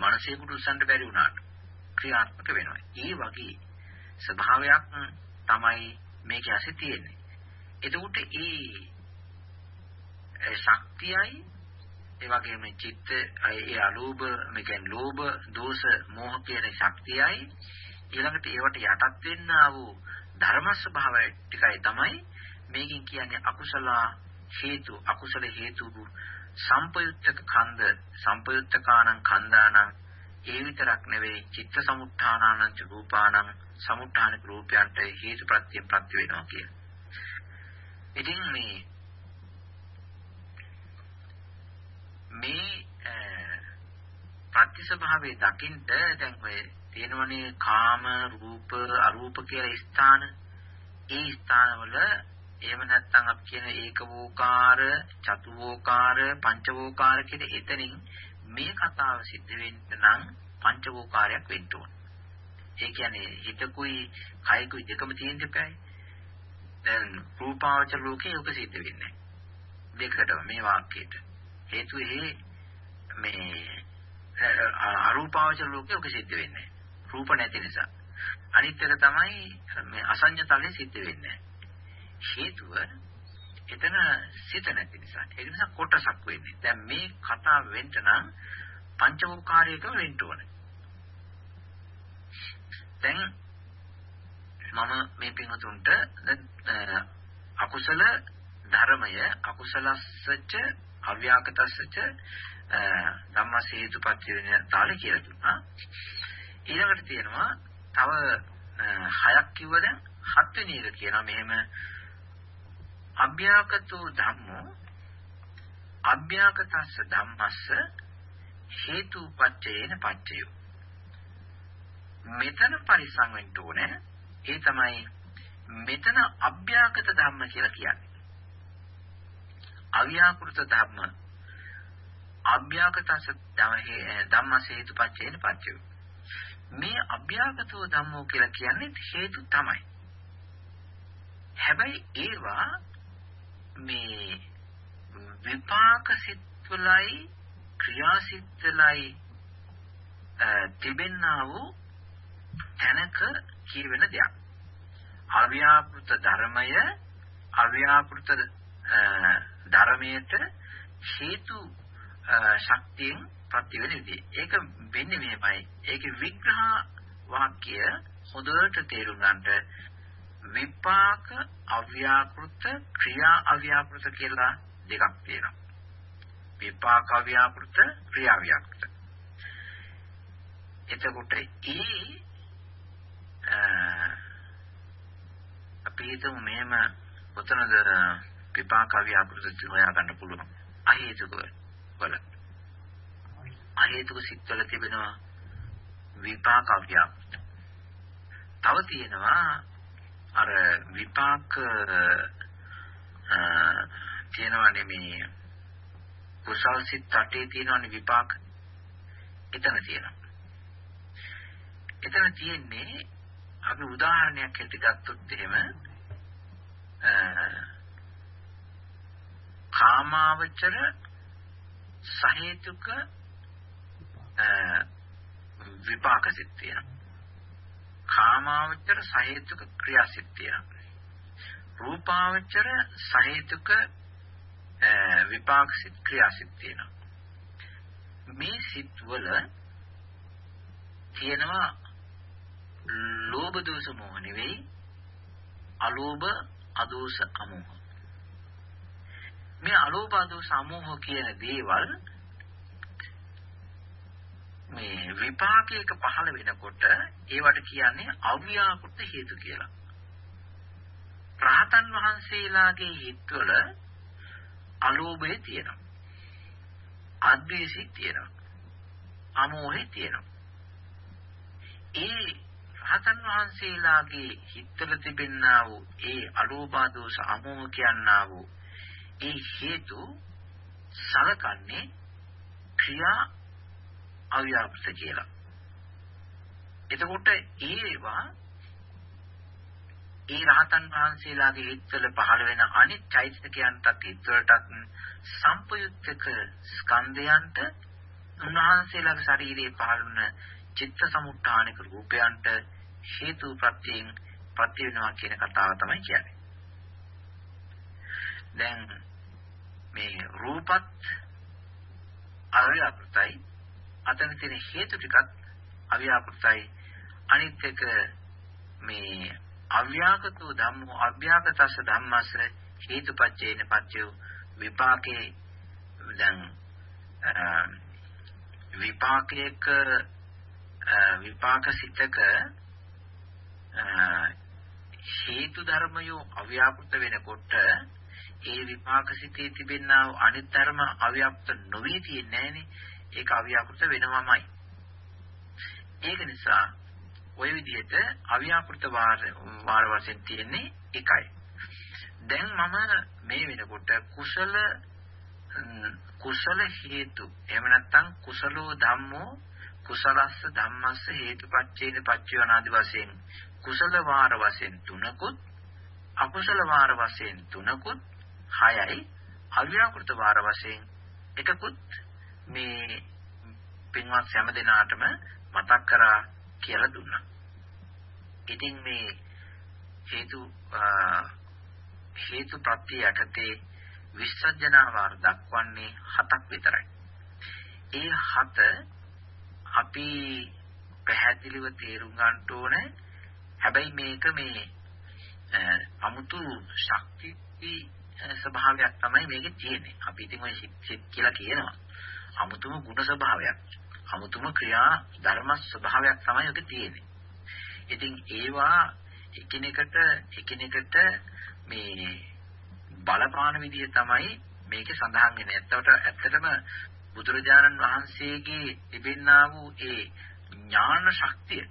මනසේකට උස්සන්න බැරි වුණාට ක්‍රියාත්මක වෙනවා. ඒ වගේ ස්වභාවයක් තමයි මේක ඇසි තියෙන්නේ. එතකොට ඒ ශක්තියයි ඒ වගේම චිත්ත ඒ අලෝභ මේ කියන්නේ ලෝභ දෝෂ මෝහ කියන ශක්තියයි ඊළඟට ඒවට යටත් වෙන්නා වූ ධර්ම ස්වභාවය ටිකයි තමයි මේකෙන් කියන්නේ අකුසල හේතු අකුසල හේතු සම්පයුත්තක කන්ද සම්පයුත්තකානං කන්දානං ඒ විතරක් නෙවෙයි චිත්ත සමුත්ථානානං ච රූපානං සමුත්ථානික රූපයන්ට හේතු ප්‍රත්‍ය ප්‍රත්‍ය වෙනවා කිය. ඉතින් මේ මේ ප්‍රත්‍ය ස්වභාවයේ දකින්න දැන් ඔය තියෙනවනේ කාම රූප අරූප කියලා ස්ථාන ඒ ස්ථානවල එහෙම නැත්නම් අපි කියන ඒකවෝකාර, චතුවෝකාර, පංචවෝකාර කියන එතනින් මේ කතාව සිද්ධ වෙන්න නම් පංචවෝකාරයක් වෙන්න ඕන. ඒ කියන්නේ හිතකුයි කයකුයි දෙකම තියෙන්න එපායි. දැන් රූපාවචර ලෝකේ ඔක සිද්ධ වෙන්නේ දෙකටම මේ වාක්‍යයට. හේතුව ඒ මේ අරූපාවචර ලෝකේ ඔක සිද්ධ වෙන්නේ. රූප නැති නිසා. අනිත් එක තමයි මේ අසඤ්ඤ තලයේ සිද්ධ වෙන්නේ. හේතුව එතන සිත නැති නිසා. ඒ නිසා කොටසක් වෙන්නේ. දැන් මේ කතාව වෙන්න නම් පංචවෝකාරයක වෙන්න ඕනේ. දැන් මම මේ පින්වතුන්ට අකුසල ධර්මය අකුසලස්සච අව්‍යාකතස්සච ධම්මස හේතුපත්‍ය වෙන තාලේ කියලා දුන්නා. ඊළඟට තියෙනවා තව හයක් කිව්ව දැන් හත්වෙනි එක කියනවා. මෙහෙම අභ්‍යාකතෝ ධම්මෝ අභ්‍යාකතස්ස ධම්මස්ස හේතුපච්චයේන පච්චයෝ. මෙතන පරිසං වෙන්න ඕනේ. ඒ තමයි මෙතන අභ්‍යාකත ධම්ම කියලා කියන්නේ. අව්‍යාකෘත ධම්ම අභ්‍යාකතස්ස ධම්මස්ස හේතුපච්චයේන පච්චයෝ. මේ අභ්‍යාකතෝ ධම්මෝ කියලා කියන්නේ හේතු තමයි. හැබැයි ඒවා මේ විපාක සිත්වලයි ක්‍රියාසිත්වලයි තිබෙන්නා වූ තැනක කියවෙන දෙයක්. අව්‍යාපෘත ධර්මය අව්‍යාපෘත ධර්මයට හේතු ශක්තියෙන් ප්‍රති වෙන විදිහ. ඒක වෙන්නේ මෙහෙමයි. ඒකේ විග්‍රහ වාක්‍ය හොඳට තේරුම් ගන්නට විපාක අව්‍යාකෘත ක්‍රියා අව්‍යාකෘත කියලා දෙකක් තියෙනවා. විපාක අව්‍යාකෘත ක්‍රියා අව්‍යාකෘත. එතකොට ඒ අපි හිතමු මෙහෙම කොතනද විපාක ව්‍යාපෘත හොයා ගන්න පුළුවන්. අහේතුක වල. අහේතුක සිත්වල තිබෙනවා විපාක ව්‍යාපෘත තව තියෙනවා අර විපාක තියෙනවා නෙමේ. කුසල් සිත් අටේ තියෙනවනේ විපාක. එතන තියෙනවා. එතන තියෙන්නේ අපි උදාහරණයක් ඇති ගත්තොත් එහෙම කාමාවචර සහේතුක විපාක සිත් තියෙනවා. කාමාවචර සහේතුක ක්‍රියා සිත් තියෙනවා. රූපාවචර සහේතුක විපාක සිත් ක්‍රියා සිත් තියෙනවා. මේ සිත් වල තියෙනවා ලෝභ දෝෂ මොහ නෙවෙයි අලෝභ අදෝෂ අමෝහ මේ අලෝභ අදෝෂ අමෝහ කියන දේවල් මේ විපාකයක පහළ වෙනකොට ඒවට කියන්නේ අව්‍යාකෘත හේතු කියලා. රහතන් වහන්සේලාගේ හිත්වල අලෝභය තියෙනවා. අද්වේෂය තියෙනවා. අමෝහය තියෙනවා. ඒ රහතන් වහන්සේලාගේ හිතවල තිබෙන්නා වූ ඒ අලෝභ දෝෂ අමෝහ කියනා වූ ඒ හේතු සලකන්නේ ක්‍රියා අව්‍යාපෘත කියලා. එතකොට ඒවා ඒ රහතන් වහන්සේලාගේ හිතවල පහළ වෙන අනිත් චෛතසිකයන්ටත් හිතවලටත් සම්පයුක්තක ස්කන්ධයන්ට උන්වහන්සේලාගේ ශරීරයේ පහළ වන චිත්ත සමුත්ථානික රූපයන්ට හේතු ප්‍රත්‍යයෙන් ප්‍රත්‍ය වෙනවා කියන කතාව තමයි කියන්නේ. දැන් මේ රූපත් අව්‍යාපෘතයි. අතන තියෙන හේතු ටිකත් අව්‍යාපෘතයි. අනිත් එක මේ අව්‍යාකතෝ ධම්මෝ අභ්‍යාකතස්ස ධම්මස්ස හේතුපච්චේන පච්චයෝ විපාකේ දැන් විපාකයක විපාක සිතක හේතු ධර්මයෝ අව්‍යාපෘත වෙනකොට ඒ විපාක සිතේ තිබෙනා අනිත් ධර්ම අව්‍යාපෘත නොවී තියෙන්නේ නැහනේ. ඒක අව්‍යාපෘත වෙනවමයි. ඒක නිසා ওই විදිහට අව්‍යාපෘත වාර වාර වශයෙන් තියෙන්නේ එකයි. දැන් මම මේ වෙනකොට කුසල කුසල හේතු එහෙම නැත්නම් කුසලෝ ධම්මෝ කුසලස්ස ධම්මස්ස හේතුපච්චේන පච්චයනාදි වශයෙන් කුසල වාර වශයෙන් තුනකුත් අකුසල වාර වශයෙන් තුනකුත් හයයි අව්‍යාකෘත වාර වශයෙන් එකකුත් මේ පින්වත් හැම දිනාටම මතක් කරා කියලා දුන්නා. ඉතින් මේ හේතු හේතු ප්‍රත්‍ය යටතේ විසර්ජනා වාර දක්වන්නේ හතක් විතරයි. ඒ හත අපි පැහැදිලිව තේරුම් ගන්න ඕනේ. හැබැයි මේක මේ අමුතු ශක්ති ස්වභාවයක් තමයි මේකේ තියෙන්නේ. අපි ඉතින් ඔය සිත් කියලා කියනවා. අමුතුම ගුණ ස්වභාවයක්. අමුතුම ක්‍රියා ධර්ම ස්වභාවයක් තමයි ඔක තියෙන්නේ. ඉතින් ඒවා එකිනෙකට එකිනෙකට මේ බලපාන විදිහ තමයි මේකේ සඳහන් වෙන්නේ. ඇත්තට ඇත්තටම බුදුරජාණන් වහන්සේගේ තිබෙන්නා වූ ඒ ඥාන ශක්තිය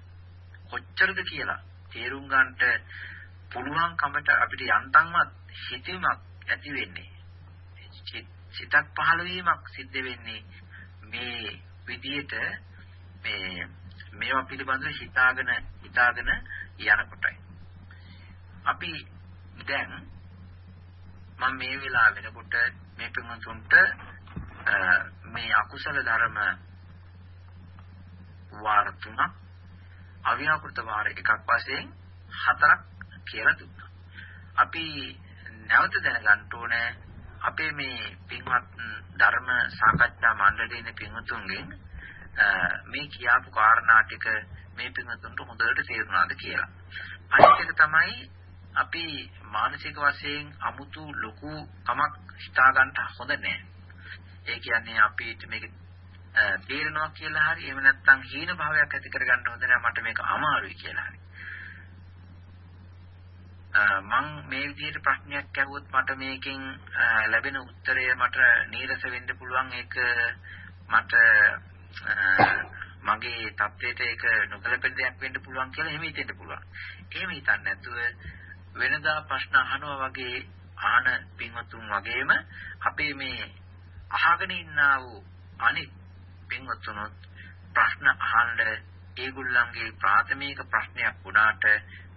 කොච්චරද කියලා තේරුම් ගන්නට පුළුවන්කමට අපිට යන්තම්වත් හිතීමක් ඇති වෙන්නේ. සිතක් පහළ වීමක් සිද්ධ වෙන්නේ මේ විදියට මේ මේවා පිළිබඳව හිතාගෙන හිතාගෙන යනකොටයි. අපි දැන් මම මේ වෙලාව වෙනකොට මේ පින්වතුන්ට මේ අකුසල ධර්ම වාර තුනක් අව්‍යාකෘත වාර එකක් වශයෙන් හතරක් කියලා දුන්නා. අපි නැවත දැනගන්න ඕනේ අපේ මේ පින්වත් ධර්ම සාකච්ඡා මණ්ඩලයේ පින්වතුන්ගෙන් මේ කියාපු කාරණා ටික මේ පින්වතුන්ට හොඳට තේරුණාද කියලා. අනිත් එක තමයි අපි මානසික වශයෙන් අමුතු ලොකු කමක් හිතා ගන්න හොඳ නැහැ. ඒ කියන්නේ අපිට මේක තේරෙනවා කියලා හරි එහෙම නැත්නම් හීන භාවයක් ඇති කරගන්න හොඳ නැහැ මට මේක අමාරුයි කියලා හරි. මං මේ විදිහට ප්‍රශ්නයක් අහුවොත් මට මේකෙන් ලැබෙන උත්තරය මට නීරස වෙන්න පුළුවන් ඒක මට මගේ தත්ත්වයට ඒක නොගැලපෙන දෙයක් වෙන්න පුළුවන් කියලා එහෙම හිතෙන්න පුළුවන්. එහෙම හිතන්නේ නැතුව වෙනදා ප්‍රශ්න අහනවා වගේ ආන පින්වතුන් වගේම අපේ මේ අහගෙන ඉන්නා වූ අනිත් පින්වතුනොත් ප්‍රශ්න අහන්න ඒගොල්ලන්ගේ ප්‍රාථමික ප්‍රශ්නයක් වුණාට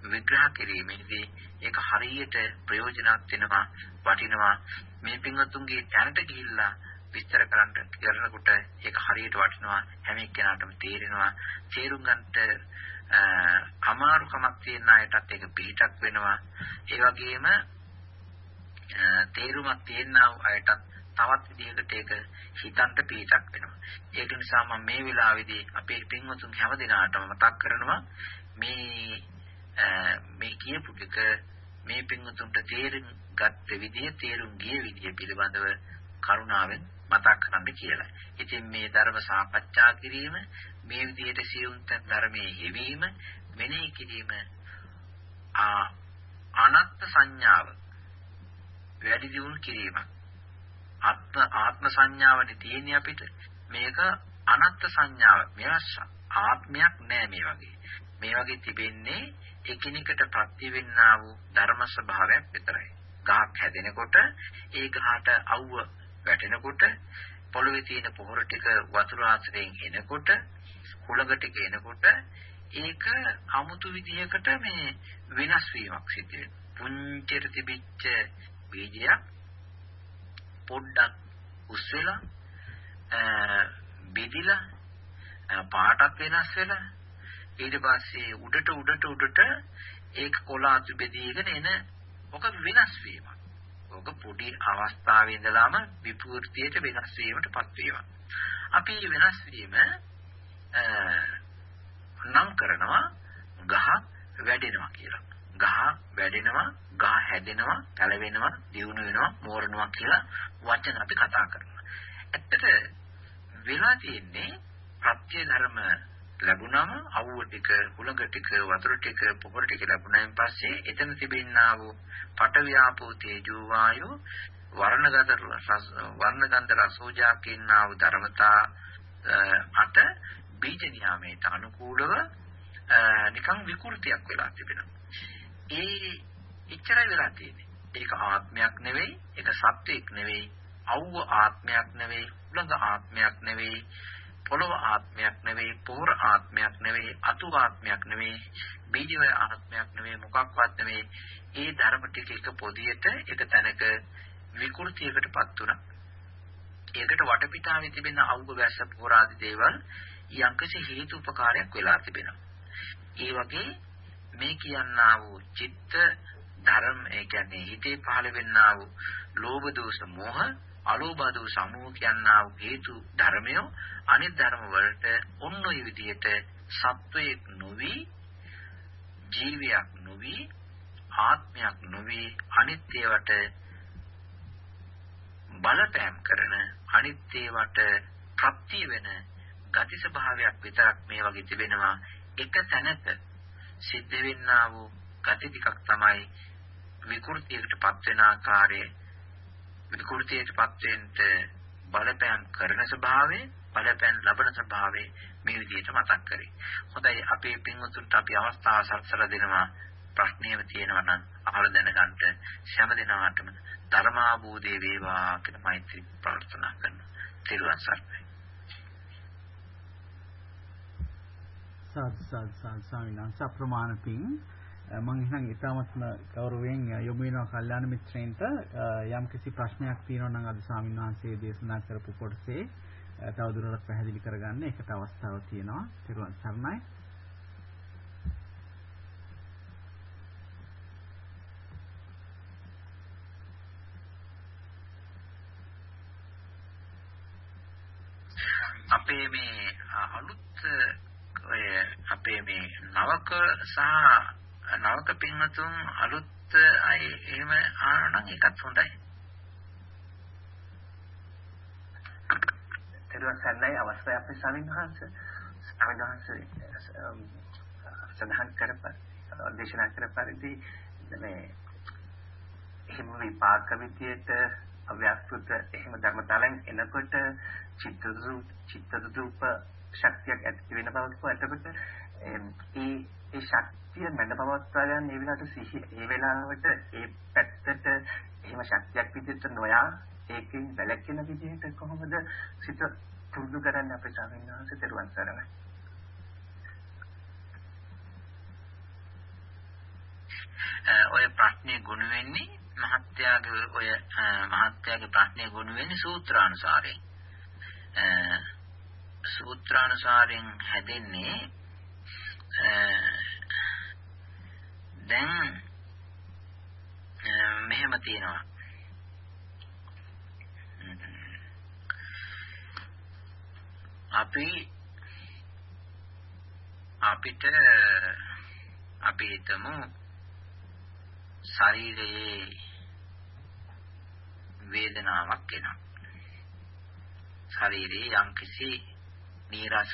විග්‍රහ කිරීමේදී ඒක හරියට ප්‍රයෝජනවත් වෙනවා වටිනවා. මේ පින්වතුන්ගේ දැනට ගිහිල්ලා විස්තර කරන්න කරනකොට ඒක හරියට වටිනවා හැම එක්කෙනාටම තේරෙනවා. තේරුම් ගන්නට අමාරුකමක් තියෙන අයටත් ඒක පිටක් වෙනවා. ඒ වගේම තේරුමක් තියෙන අයටත් තවත් විදිහකට ඒක හිතන්න පිටක් වෙනවා. ඒක නිසා මම මේ වෙලාවේදී අපේ පින්වතුන් හැම දිනාටම මතක් කරනවා මේ මේ කියපු එක මේ පින්වතුන්ට තේරුම් ගත්ත විදිය තේරුම් ගිය විදිය පිළිබඳව කරුණාවෙන් මතක් කරන්න කියලා. ඉතින් මේ ධර්ම සාකච්ඡා කිරීම මේ විදිහට සියුම්ත ධර්මයේ හෙවීම මෙනෙහි කිරීම අනත්ත් සංඥාව වැඩි දියුණු කිරීමක්. ආත්ම ආත්ම සංඥාවනේ තියෙන්නේ අපිට. මේක අනත්ත් සංඥාව. මේවා ආත්මයක් නෑ මේ වගේ. මේ වගේ තිබෙන්නේ එකිනෙකට ප්‍රත්‍ය වෙන්නා වූ ධර්ම ස්වභාවයක් විතරයි. ගහක් හැදෙනකොට ඒ ගහට අවුව වැටෙනකොට පොළවේ තියෙන පොහොර ටික වතුර ආශ්‍රයෙන් එනකොට හුලඟ ටික එනකොට ඒක 아무තු විදිහකට මේ වෙනස් වීමක් සිද්ධ වෙනවා. පුංචිට තිබිච්ච බීජයක් පොඩ්ඩක් උස් වෙලා බෙදිලා පාටක් වෙනස් වෙලා ඊට පස්සේ උඩට උඩට උඩට ඒක කොලාතු බෙදීගෙන එන ඔක වෙනස් වීමක්. ඔක පොඩි අවස්ථාවේ ඉඳලාම විපූර්තියට වෙනස් වීමටපත් වීම. අපි වෙනස් වීම නම් කරනවා ගහ වැඩෙනවා කියලා. ගහ වැඩෙනවා, ගහ හැදෙනවා, පැලවෙනවා, දියුණු වෙනවා, මෝරනවා කියලා වචන අපි කතා කරනවා. ඇත්තට වෙලා තියෙන්නේ ප්‍රත්‍ය ධර්ම ලැබුණම අවුව ටික, හුලඟ ටික, වතුර ටික, පොහොර ටික ලැබුණායින් පස්සේ එතන තිබෙනා වූ පටවියාපෝ තේජෝ වායෝ වර්ණගත වර්ණගන්ධ රසෝජා කියනා වූ ධර්මතා අට බීජ නියාමයට අනුකූලව නිකන් විකෘතියක් වෙලා තිබෙනවා. ඒ එච්චරයි වෙලා තියෙන්නේ. ඒක ආත්මයක් නෙවෙයි, ඒක සත්‍යයක් නෙවෙයි, අවුව ආත්මයක් නෙවෙයි, උලඟ ආත්මයක් නෙවෙයි, පොළොව ආත්මයක් නෙවෙයි, පෝර ආත්මයක් නෙවෙයි, අතු ආත්මයක් නෙවෙයි, බීජවය ආත්මයක් නෙවෙයි, මොකක්වත් නෙවෙයි. ඒ ධර්ම ටික එක පොදියට එක තැනක විකෘතියකටපත් වුණා. ඒකට වටපිටාවේ තිබෙන අවුව වැස්ස පෝර ආදී දේවල් යම්කිසි හේතු උපකාරයක් වෙලා තිබෙනවා. ඒ වගේ මේ කියන්නා වූ චිත්ත ධර්ම ඒ කියන්නේ හිතේ පහළ වෙන්නා වූ ලෝභ දෝෂ මෝහ අලෝභ දෝෂ සමෝහ කියන්නා වූ හේතු ධර්මය අනිත් ධර්ම වලට ඔන්න ඔය විදිහට සත්වයක් නොවි ජීවියක් නොවි ආත්මයක් නොවි අනිත්‍යවට බලපෑම් කරන අනිත්‍යවට ප්‍රත්‍ය වෙන ගති ස්වභාවයක් විතරක් මේ වගේ තිබෙනවා. එක තැනක සිද්ධ වෙන්නා වූ ගති ටිකක් තමයි විකෘතියකටපත් වෙන ආකාරයේ විකෘතියටපත් වෙන්න බලපෑම් කරන ස්වභාවය බලපෑම් ලබන ස්වභාවය මේ විදිහට මතක් කරේ. හොඳයි අපේ පින්වතුන්ට අපි අවස්ථාව සලසලා දෙනවා ප්‍රශ්නේම තියෙනවා නම් අහලා දැනගන්න හැම දිනකටම ධර්මාභූදේ වේවා කියලා මෛත්‍රී ප්‍රාර්ථනා කරනවා. තිරුවන් සරණයි. සාදු සාදු සාදු ස්වාමීන් වහන්සේ අප්‍රමාණ පිං මම එහෙනම් ඊටමත්ම ගෞරවයෙන් යොමු වෙනවා කල්යාණ මිත්‍රයන්ට යම්කිසි ප්‍රශ්නයක් තියෙනවා නම් අද ස්වාමීන් වහන්සේ දේශනා කරපු කොටසේ තවදුරටත් පැහැදිලි කරගන්න ඒකට අවස්ථාවක් තියෙනවා. ත්වන් සරණයි. අපේ මේ අලුත් ඔය අපේ මේ නවක සහ නවක පින්වතුන් අලුත් අය එහෙම ආනනම් ඒකත් හොඳයි. ඒකත් සන්නයි අවස්ථාව අපේ ස්වාමීන් වහන්සේ ස්වාමීන් වහන්සේ සඳහන් කරපා දේශනා කර පරිදි මේ එහෙම විපාක විදියට අව්‍යාකෘත එහෙම ධර්මතාලෙන් එනකොට චිත්ත චිත්ත රූප ශක්තියක් ඇති වෙන බවක් එතකොට ඒ ඒ ශක්තිය මැඩ පවත්වා ගන්න ඒ වෙලාවට සිහි ඒ වෙලාවට ඒ පැත්තට එහෙම ශක්තියක් විදිහට නොයා ඒකෙන් වැළකෙන විදිහට කොහොමද සිත පුරුදු කරන්න අපේ ස්වාමීන් වහන්සේ දරුවන් සරණයි. ඔය ප්‍රශ්නේ ගොනු වෙන්නේ මහත්යාගේ ඔය මහත්යාගේ ප්‍රශ්නේ ගොනු වෙන්නේ සූත්‍රානුසාරයෙන්. සූත්‍රානුසාරයෙන් හැදෙන්නේ දැන් මෙහෙම තියෙනවා. අපි අපිට අපි හිතමු ශරීරයේ වේදනාවක් එනවා. ශරීරයේ යම්කිසි නීරස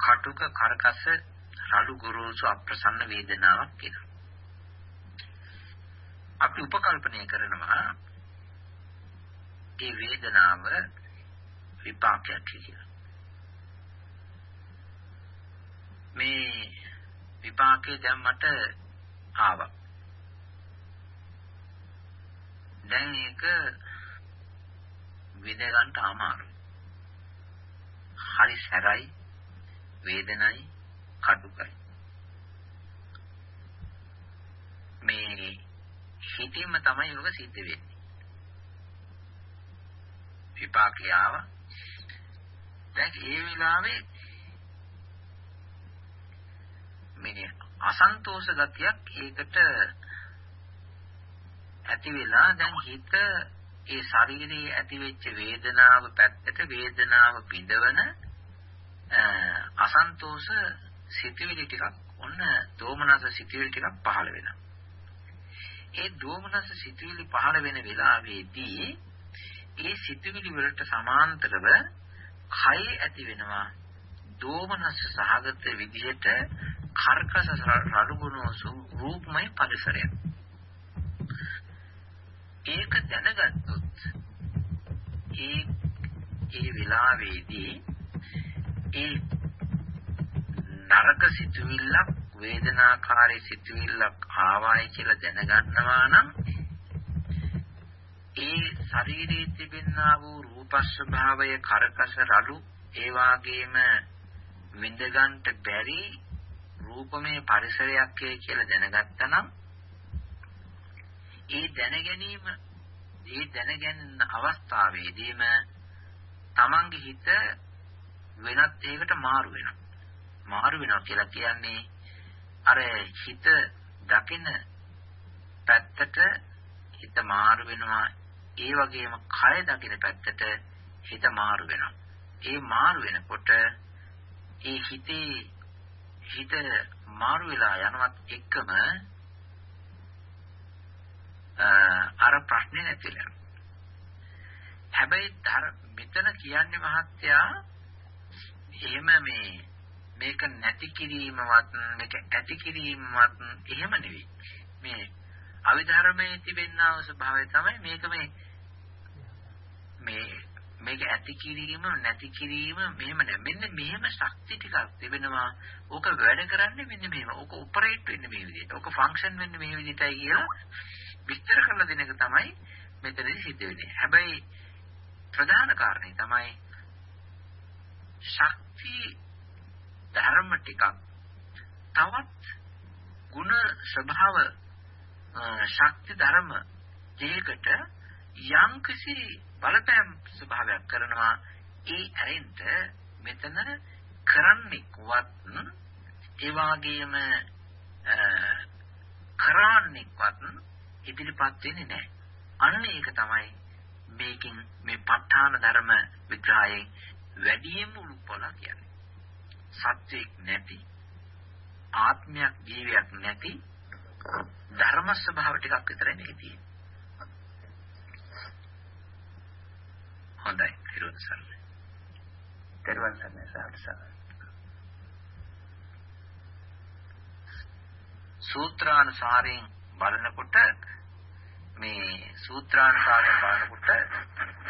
කටුක කරකස රළු ගොරෝසු අප්‍රසන්න වේදනාවක් එනවා. අපි උපකල්පනය කරනවා ඒ වේදනාව විපාකයක් කියලා. මේ විපාකේ දැන් මට ආවා. දැන් ඒක විඳ ගන්න අමාරුයි. හරි සැරයි වේදනයි කඩුකයි. මේ හිතින්ම තමයි යෝග සිද්ධ වෙන්නේ. විපාකේ ආවා. දැන් ඒ වෙලාවේ මේ අසන්තෝෂ ගතියක් ඒකට ඇති වෙලා දැන් හිත ඒ ශරීරයේ ඇතිවෙච්ච වේදනාව පැත්තට වේදනාව පිඳවන අසන්තෝෂ සිතුවිලි ටිකක් ඔන්න දෝමනස සිතුවිලි ටිකක් පහළ වෙනවා. ඒ දෝමනස සිතුවිලි පහළ වෙන වෙලාවේදී ඒ සිතුවිලි වලට සමාන්තරව කය ඇති වෙනවා දෝමනස සහගත විදිහට කර්කස රළුගුණෝසු රූපමය පරිසරයක්. ඒක දැනගත්තොත් ඒ ඒ වෙලාවේදී ඒ නරක සිතුවිල්ලක් වේදනාකාරී සිතුවිල්ලක් ආවායි කියලා දැනගන්නවා නම් ඒ ශරීරයේ තිබෙනා වූ රූප ස්වභාවය කරකස රළු ඒ වාගේම විඳගන්ට බැරි රූපමය පරිසරයක් කියලා දැනගත්තා නම් ඒ දැනගැනීම ඒ දැනගැනන අවස්ථාවේදීම තමන්ගේ හිත වෙනත් එකකට මාරු වෙනවා. මාරු වෙනවා කියලා කියන්නේ අර හිත දකින පැත්තට හිත මාරු වෙනවා. ඒ වගේම කය දකින පැත්තට හිත මාරු වෙනවා. ඒ මාරු වෙනකොට ඒ හිතේ හිත මාරු වෙලා යනවත් එක්කම අර ප්‍රශ්නේ නැතිලා. හැබැයි මෙතන කියන්නේ මහත්තයා එහෙම මේ මේක නැති කිරීමවත් මේක ඇති කිරීමවත් එහෙම නෙවෙයි. මේ අවිධර්මයේ තිබෙනා වූ ස්වභාවය තමයි මේක මේ මේ මේක ඇති කිරීම නැති කිරීම මෙහෙම නෑ. මෙන්න මෙහෙම ශක්ති ටිකක් තිබෙනවා. ඕක වැඩ කරන්නේ මෙන්න මෙහෙම. ඕක ඔපරේට් වෙන්නේ මේ විදිහට. ඕක ෆන්ක්ෂන් වෙන්නේ මේ විදිහටයි කියලා විස්තර කරලා දෙන එක තමයි මෙතනදී සිද්ධ වෙන්නේ. හැබැයි ප්‍රධාන කාරණේ තමයි ශක්ති ධර්ම ටිකක් තවත් ಗುಣ ස්වභාව ශක්ති ධර්ම දෙයකට යම් කිසි බලපෑම් ස්වභාවයක් කරනවා ඒ ඇරෙන්න මෙතන කරන්නේ කුවත් ඒ වාගේම කරන්නේවත් ඉදිරිපත් වෙන්නේ නැහැ. අන්න ඒක තමයි මේකෙන් මේ ප ဋ ාණ ධර්ම විග්‍රහයෙන් වැඩියෙන්ම උරුප්පලා කියන්නේ. සත්‍යයක් නැති ආත්මයක් ජීවයක් නැති ධර්ම ස්වභාව ටිකක් විතරයි මේකේ තියෙන්නේ. හොඳයි සරණයි. දරුවන් සරණයි සාදු සරණයි. සූත්‍රානුසාරයෙන් බලනකොට මේ සූත්‍රානුසාරයෙන් බලනකොට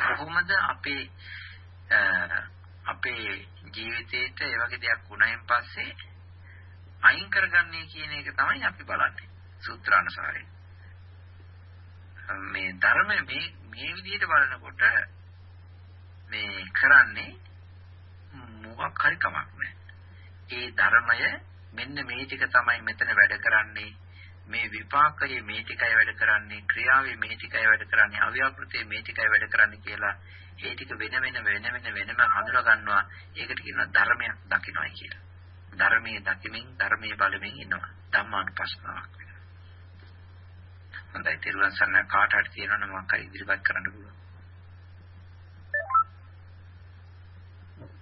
කොහොමද අපේ අපේ ජීවිතේට ඒ වගේ දෙයක් වුණයින් පස්සේ අයින් කරගන්නේ කියන එක තමයි අපි බලන්නේ සූත්‍රානුසාරයෙන්. මේ ධර්ම මේ මේ විදිහට බලනකොට මේ කරන්නේ මොකක් හරි කමක් නැහැ. ඒ ධර්මය මෙන්න මේ ටික තමයි මෙතන වැඩ කරන්නේ. මේ විපාකයේ මේ ටිකයි වැඩ කරන්නේ, ක්‍රියාවේ මේ ටිකයි වැඩ කරන්නේ, අව්‍යාපෘතයේ මේ ටිකයි වැඩ කරන්නේ කියලා ඒ ටික වෙන වෙන වෙන වෙන වෙනම හඳුනා ගන්නවා. ඒකට කියනවා ධර්මයක් දකින්නයි කියලා. ධර්මයේ දකිමින් ධර්මයේ බලමින් ඉන්නවා. ධම්මානුපස්සනාවක් වෙනවා. හොඳයි, තිරුවන් සරණ කාට හරි තියෙනවා නම් මොකක් හරි ඉදිරිපත් කරන්න පුළුවන්.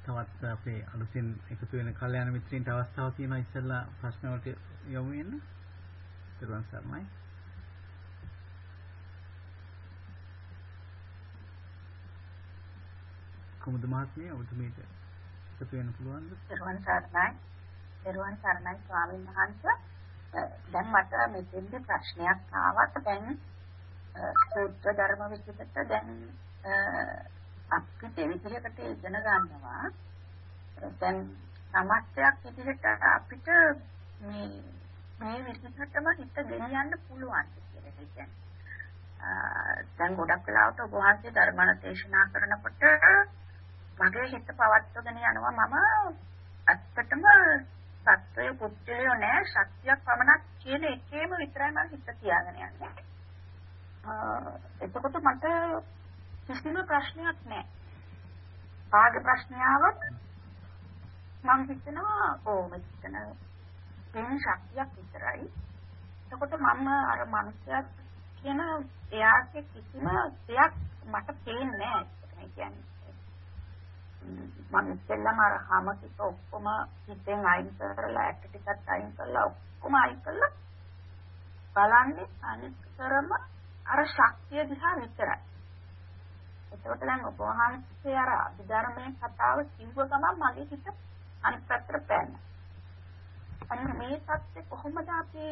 තවත් අපේ අලුතින් එකතු වෙන කල්යාණ මිත්‍රින්ට අවස්ථාවක් තියෙනවා ඉස්සෙල්ලා ප්‍රශ්න වලට යොමු වෙන්න. තිරුවන් සරණයි. කුමුද මහත්මිය ඔබතුමීට එකතු වෙන්න පුළුවන්ද? තිරුවන් සරණයි. තිරුවන් සරණයි ස්වාමීන් වහන්සේ. දැන් මට මෙතෙන්ද ප්‍රශ්නයක් ආවත් දැන් සූත්‍ර ධර්ම විචිතට දැන් අපිට විදිහකට ඉගෙන ගන්නවා. දැන් සමස්තයක් විදිහට අපිට මේ මේ විදිහටම හිත ගෙනියන්න පුළුවන් කියලා කියන්නේ. දැන් ගොඩක් වෙලාවට ඔබ වහන්සේ ධර්මන දේශනා කරනකොට මගේ හිත පවත්වගෙන යනවා මම ඇත්තටම සත්වය පුත්‍රයෝ නෑ ශක්තියක් පමණක් කියන එකේම විතරයි මම හිත තියාගෙන යන්නේ. එතකොට මට කිසිම ප්‍රශ්නයක් නෑ. ආගේ ප්‍රශ්නාවක් මම හිතනවා ඕ මෙතන තියෙන ශක්තියක් විතරයි. එතකොට මම අර මනුස්සයා කියන එයාගේ කිසිම දෙයක් මට පේන්නේ නෑ. ඒ කියන්නේ මම ඉස්සෙල්ලාම අර හැම ටික ඔක්කොම හිතෙන් අයින් කරලා ඇට ටිකත් අයින් කරලා ඔක්කොම අයින් කරලා බලන්නේ අනිතරම අර ශක්තිය දිහා විතරයි. එතකොට දැන් ඔබ වහන්සේ අර අභිධර්මයේ කතාව කිව්ව ගමන් මගේ හිත අනිත් පැත්තට පැන්නා. අන්න මේ පැත්තේ කොහොමද අපි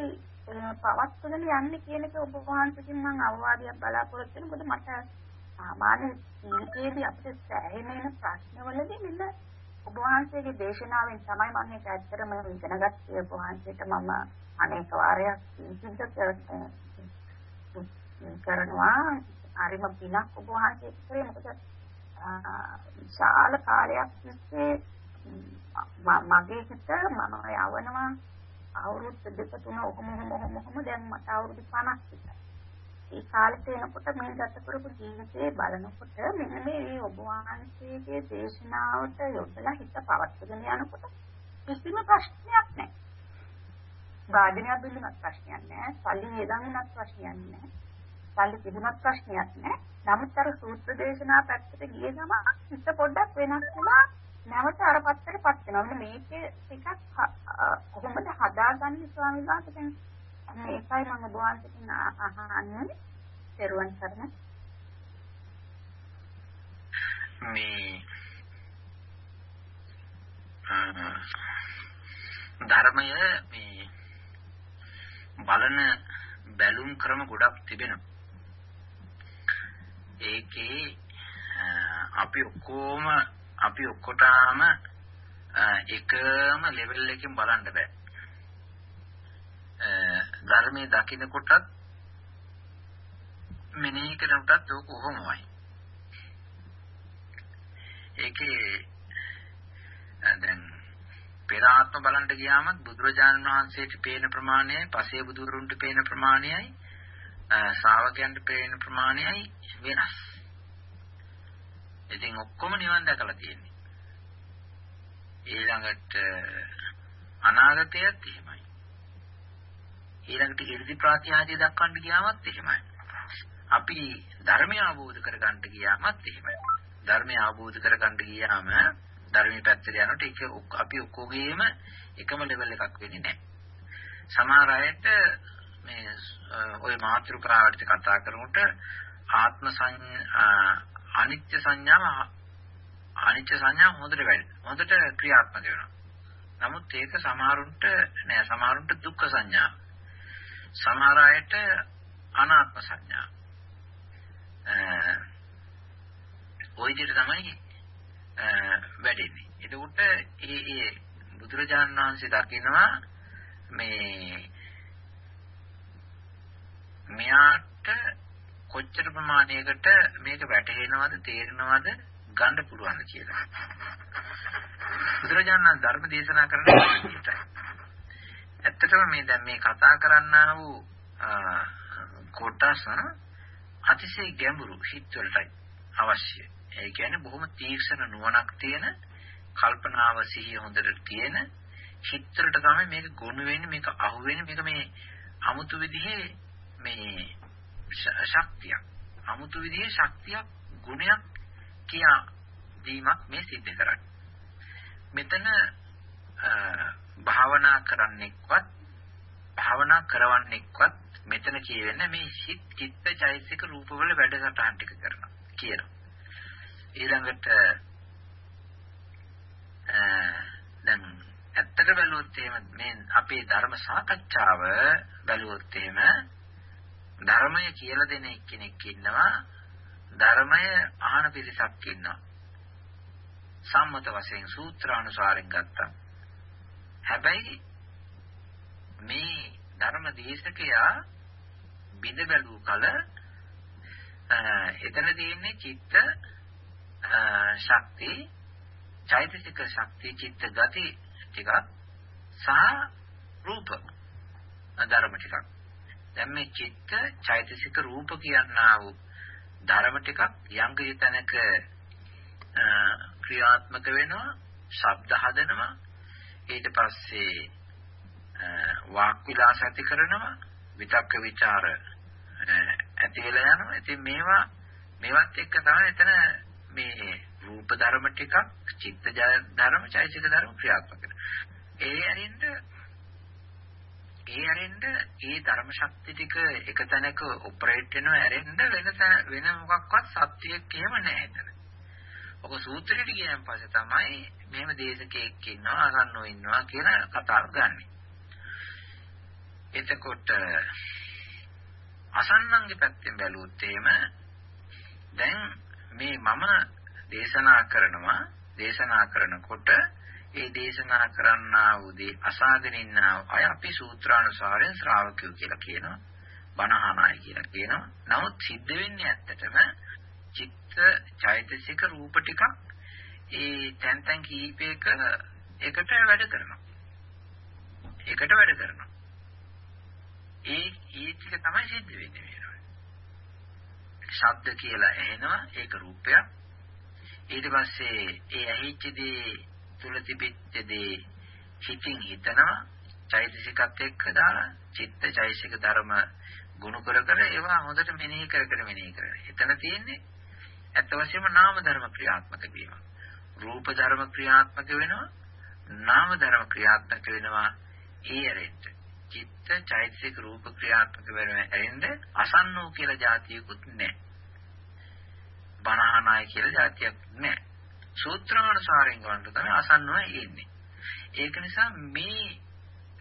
පවත්වගෙන යන්නේ කියන එක ඔබ වහන්සේකින් මම අවවාදයක් බලාපොරොත්තු වෙන මොකද මට සාමාන්‍ය ජීවිතයේදී අපිට සෑහෙන වෙන ප්‍රශ්නවලදී මෙන්න ඔබ වහන්සේගේ දේශනාවෙන් තමයි මම මේක ඇත්තටම ඉගෙන ගත්තේ ඔබ වහන්සේට මම අනේක වාරයක් සිද්ධ කරනවා. හරිම පිනක් ඔබ වහන්සේ කරේ මොකද විශාල කාලයක් තිස්සේ මගේ හිත මම යවනවා. අවුරුදු දෙක තුන ඔහොම ඔහොම ඔහොම දැන් මට අවුරුදු 50ක් විතර. ඒ කාලෙට එනකොට මේ ගත කරපු ජීවිතේ බලනකොට මෙන්න මේ ඔබ වහන්සේගේ දේශනාවට යොදලා හිත පවත්වගෙන යනකොට කිසිම ප්‍රශ්නයක් නැහැ. වාදනය බිල්ලුනත් ප්‍රශ්නයක් නැහැ. සල්ලි වේදන් වුණත් ප්‍රශ්නයක් නැහැ. සල්ලි තිබුණත් ප්‍රශ්නයක් නැහැ. නමුත් අර සූත්‍ර දේශනා පැත්තට ගිය ගමන් හිත පොඩ්ඩක් වෙනස් වෙලා නැවත අර පැත්තටපත් වෙනවා. මෙන්න මේකේ ටිකක් කොහොමද හදාගන්නේ ස්වාමීන් වහන්සේ දැන් මේකයි මම ඔබ වහන්සේගෙන් අහන්නේ. පෙරුවන් සරණ. මේ ධර්මය මේ බලන බැලුම් ක්‍රම ගොඩක් තිබෙනවා. ඒකේ අපි ඔක්කොම අපි ඔක්කොටම එකම ලෙවල් එකකින් බලන්න බෑ. ධර්මයේ දකින්න කොටත් මෙනෙහි කරනකොටත් ඕක කොහොමයි. ඒකේ දැන් පෙර ආත්ම බලන්න ගියාම බුදුරජාණන් වහන්සේට පේන ප්‍රමාණයයි පසේ බුදුරුන්ට පේන ප්‍රමාණයයි ශ්‍රාවකයන්ට පේන ප්‍රමාණයයි වෙනස්. ඉතින් ඔක්කොම නිවන් දැකලා තියෙන්නේ. ඊළඟට අනාගතයත් එහෙමයි. ඊළඟට 이르දි ප්‍රත්‍යාදී දක්වන්න ගියාමත් එහෙමයි. අපි ධර්මය අවබෝධ කරගන්න ගියාමත් එහෙමයි. ධර්මය අවබෝධ කරගන්න ගියාම ධර්මයේ පැත්තට යනකොට ඒක අපි ඔක්කොගේම එකම ලෙවල් එකක් වෙන්නේ නැහැ. සමහර අයට මේ ওই මාත්‍රිකාවට කතා කරනකොට ආත්ම අනිත්‍ය සංඥාව අනිත්‍ය සංඥාව හොඳට වැඩි. හොඳට ක්‍රියාත්මක වෙනවා. නමුත් ඒක සමහරුන්ට නෑ සමහරුන්ට දුක්ඛ සංඥාව. සමහර අයට අනාත්ම සංඥා. ඔය විදිහට තමයි වැඩෙන්නේ. එතකොට ඒ ඒ බුදුරජාණන් වහන්සේ දකිනවා මේ මෙයාට කොච්චර ප්‍රමාණයකට මේක වැටහෙනවද තේරෙනවද ගන්න පුළුවන් කියලා. බුදුරජාණන් ධර්ම දේශනා කරන විදිහටයි. ඇත්තටම මේ දැන් මේ කතා කරන්නා වූ කොටස අතිශය ගැඹුරු හිත් වලටයි අවශ්‍ය. ඒ කියන්නේ බොහොම තීක්ෂණ නුවණක් තියෙන කල්පනාව සිහිය හොඳට තියෙන හිතට තමයි මේක ගොනු වෙන්නේ මේක අහු වෙන්නේ මේක මේ අමුතු විදිහේ මේ ශක්තියක් අමුතු විදිහේ ශක්තියක් ගුණයක් කියා දීමක් මේ සිද්ධ කරන්නේ මෙතන භාවනා කරන්නෙක්වත් භාවනා කරවන්නෙක්වත් මෙතන කියවෙන්නේ මේ හිත චිත්ත චෛතසික රූපවල වැඩසටහන් ටික කරනවා කියනවා ඊළඟට දැන් ඇත්තට බැලුවොත් එහෙම මේ අපේ ධර්ම සාකච්ඡාව බැලුවොත් එහෙම ධර්මය කියලා දෙන එක්කෙනෙක් ඉන්නවා ධර්මය අහන පිරිසක් ඉන්නවා. සම්මත වශයෙන් සූත්‍රානුසාරයෙන් ගත්තා. හැබැයි මේ ධර්ම දේශකයා බිඳ බැලූ කල එතන තියෙන්නේ චිත්ත ශක්ති චෛතසික ශක්ති චිත්ත ගති ටිකක් සහ රූප ධර්ම ටිකක්. දැන් මේ චිත්ත චෛතසික රූප කියනා වූ ධර්ම ටිකක් යම් කිසි තැනක ක්‍රියාත්මක වෙනවා ශබ්ද හදනවා ඊට පස්සේ වාක් විලාස ඇති කරනවා විතක්ක ਵਿਚාර ඇති වෙලා යනවා ඉතින් මේවා මේවත් එක්ක තමයි එතන මේ රූප ධර්ම ටිකක් චිත්ත ධර්ම චෛතසික ධර්ම ක්‍රියාත්මක ඒ ඇරෙන්න ඒ ඇරෙන්න ඒ ධර්ම ශක්ති ටික එක තැනක ඔපරේට් වෙනවා ඇරෙන්න වෙන වෙන මොකක්වත් සත්‍යයක් එහෙම නැහැ එතන. ඔක සූත්‍රෙට ගියන් පස්සේ තමයි මෙහෙම දේශකයෙක් ඉන්නවා අසන්නෝ ඉන්නවා කියන කතාව ගන්නෙ. එතකොට අසන්නන්ගේ පැත්තෙන් බැලුවොත් එහෙම දැන් මේ මම දේශනා කරනවා දේශනා කරනකොට ඒ දේශනා කරන්නා වූ දේ අසාගෙන ඉන්නා අය අපි සූත්‍රානුසාරයෙන් ශ්‍රාවකයෝ කියලා කියනවා බණහනායි කියලා කියනවා නමුත් සිද්ධ වෙන්නේ ඇත්තටම චිත්ත චෛතසික රූප ටිකක් ඒ තැන් තැන් කීපයක එකට වැඩ කරනවා. එකට වැඩ කරනවා. ඒ ඒ ටික තමයි සිද්ධ වෙන්නේ ශබ්ද කියලා ඇහෙනවා ඒක රූපයක්. ඊට පස්සේ ඒ ඇහිච්ච දේ තුල තිබිච්ච දේ හිතින් හිතනවා. චෛතසිකත් එක්ක දාලා චිත්ත චෛතසික ධර්ම ගුණ කර කර ඒවා හොඳට මෙනෙහි කර කර මෙනෙහි කර. එතන තියෙන්නේ ඇත්ත වශයෙන්ම නාම ධර්ම ක්‍රියාත්මක වීම. රූප ධර්ම ක්‍රියාත්මක වෙනවා නාම ධර්ම ක්‍රියාත්මක වෙනවා ඒ ඇරෙන්න. චිත්ත චෛතසික රූප ක්‍රියාත්මක වෙනවා ඇරෙන්න අසන්නෝ කියලා જાතියකුත් නැහැ. බණහනායි කියලා જાතියක් නැහැ. සූත්‍රානුසාරයෙන් ගන්න තමයි අසන්නව එන්නේ. ඒක නිසා මේ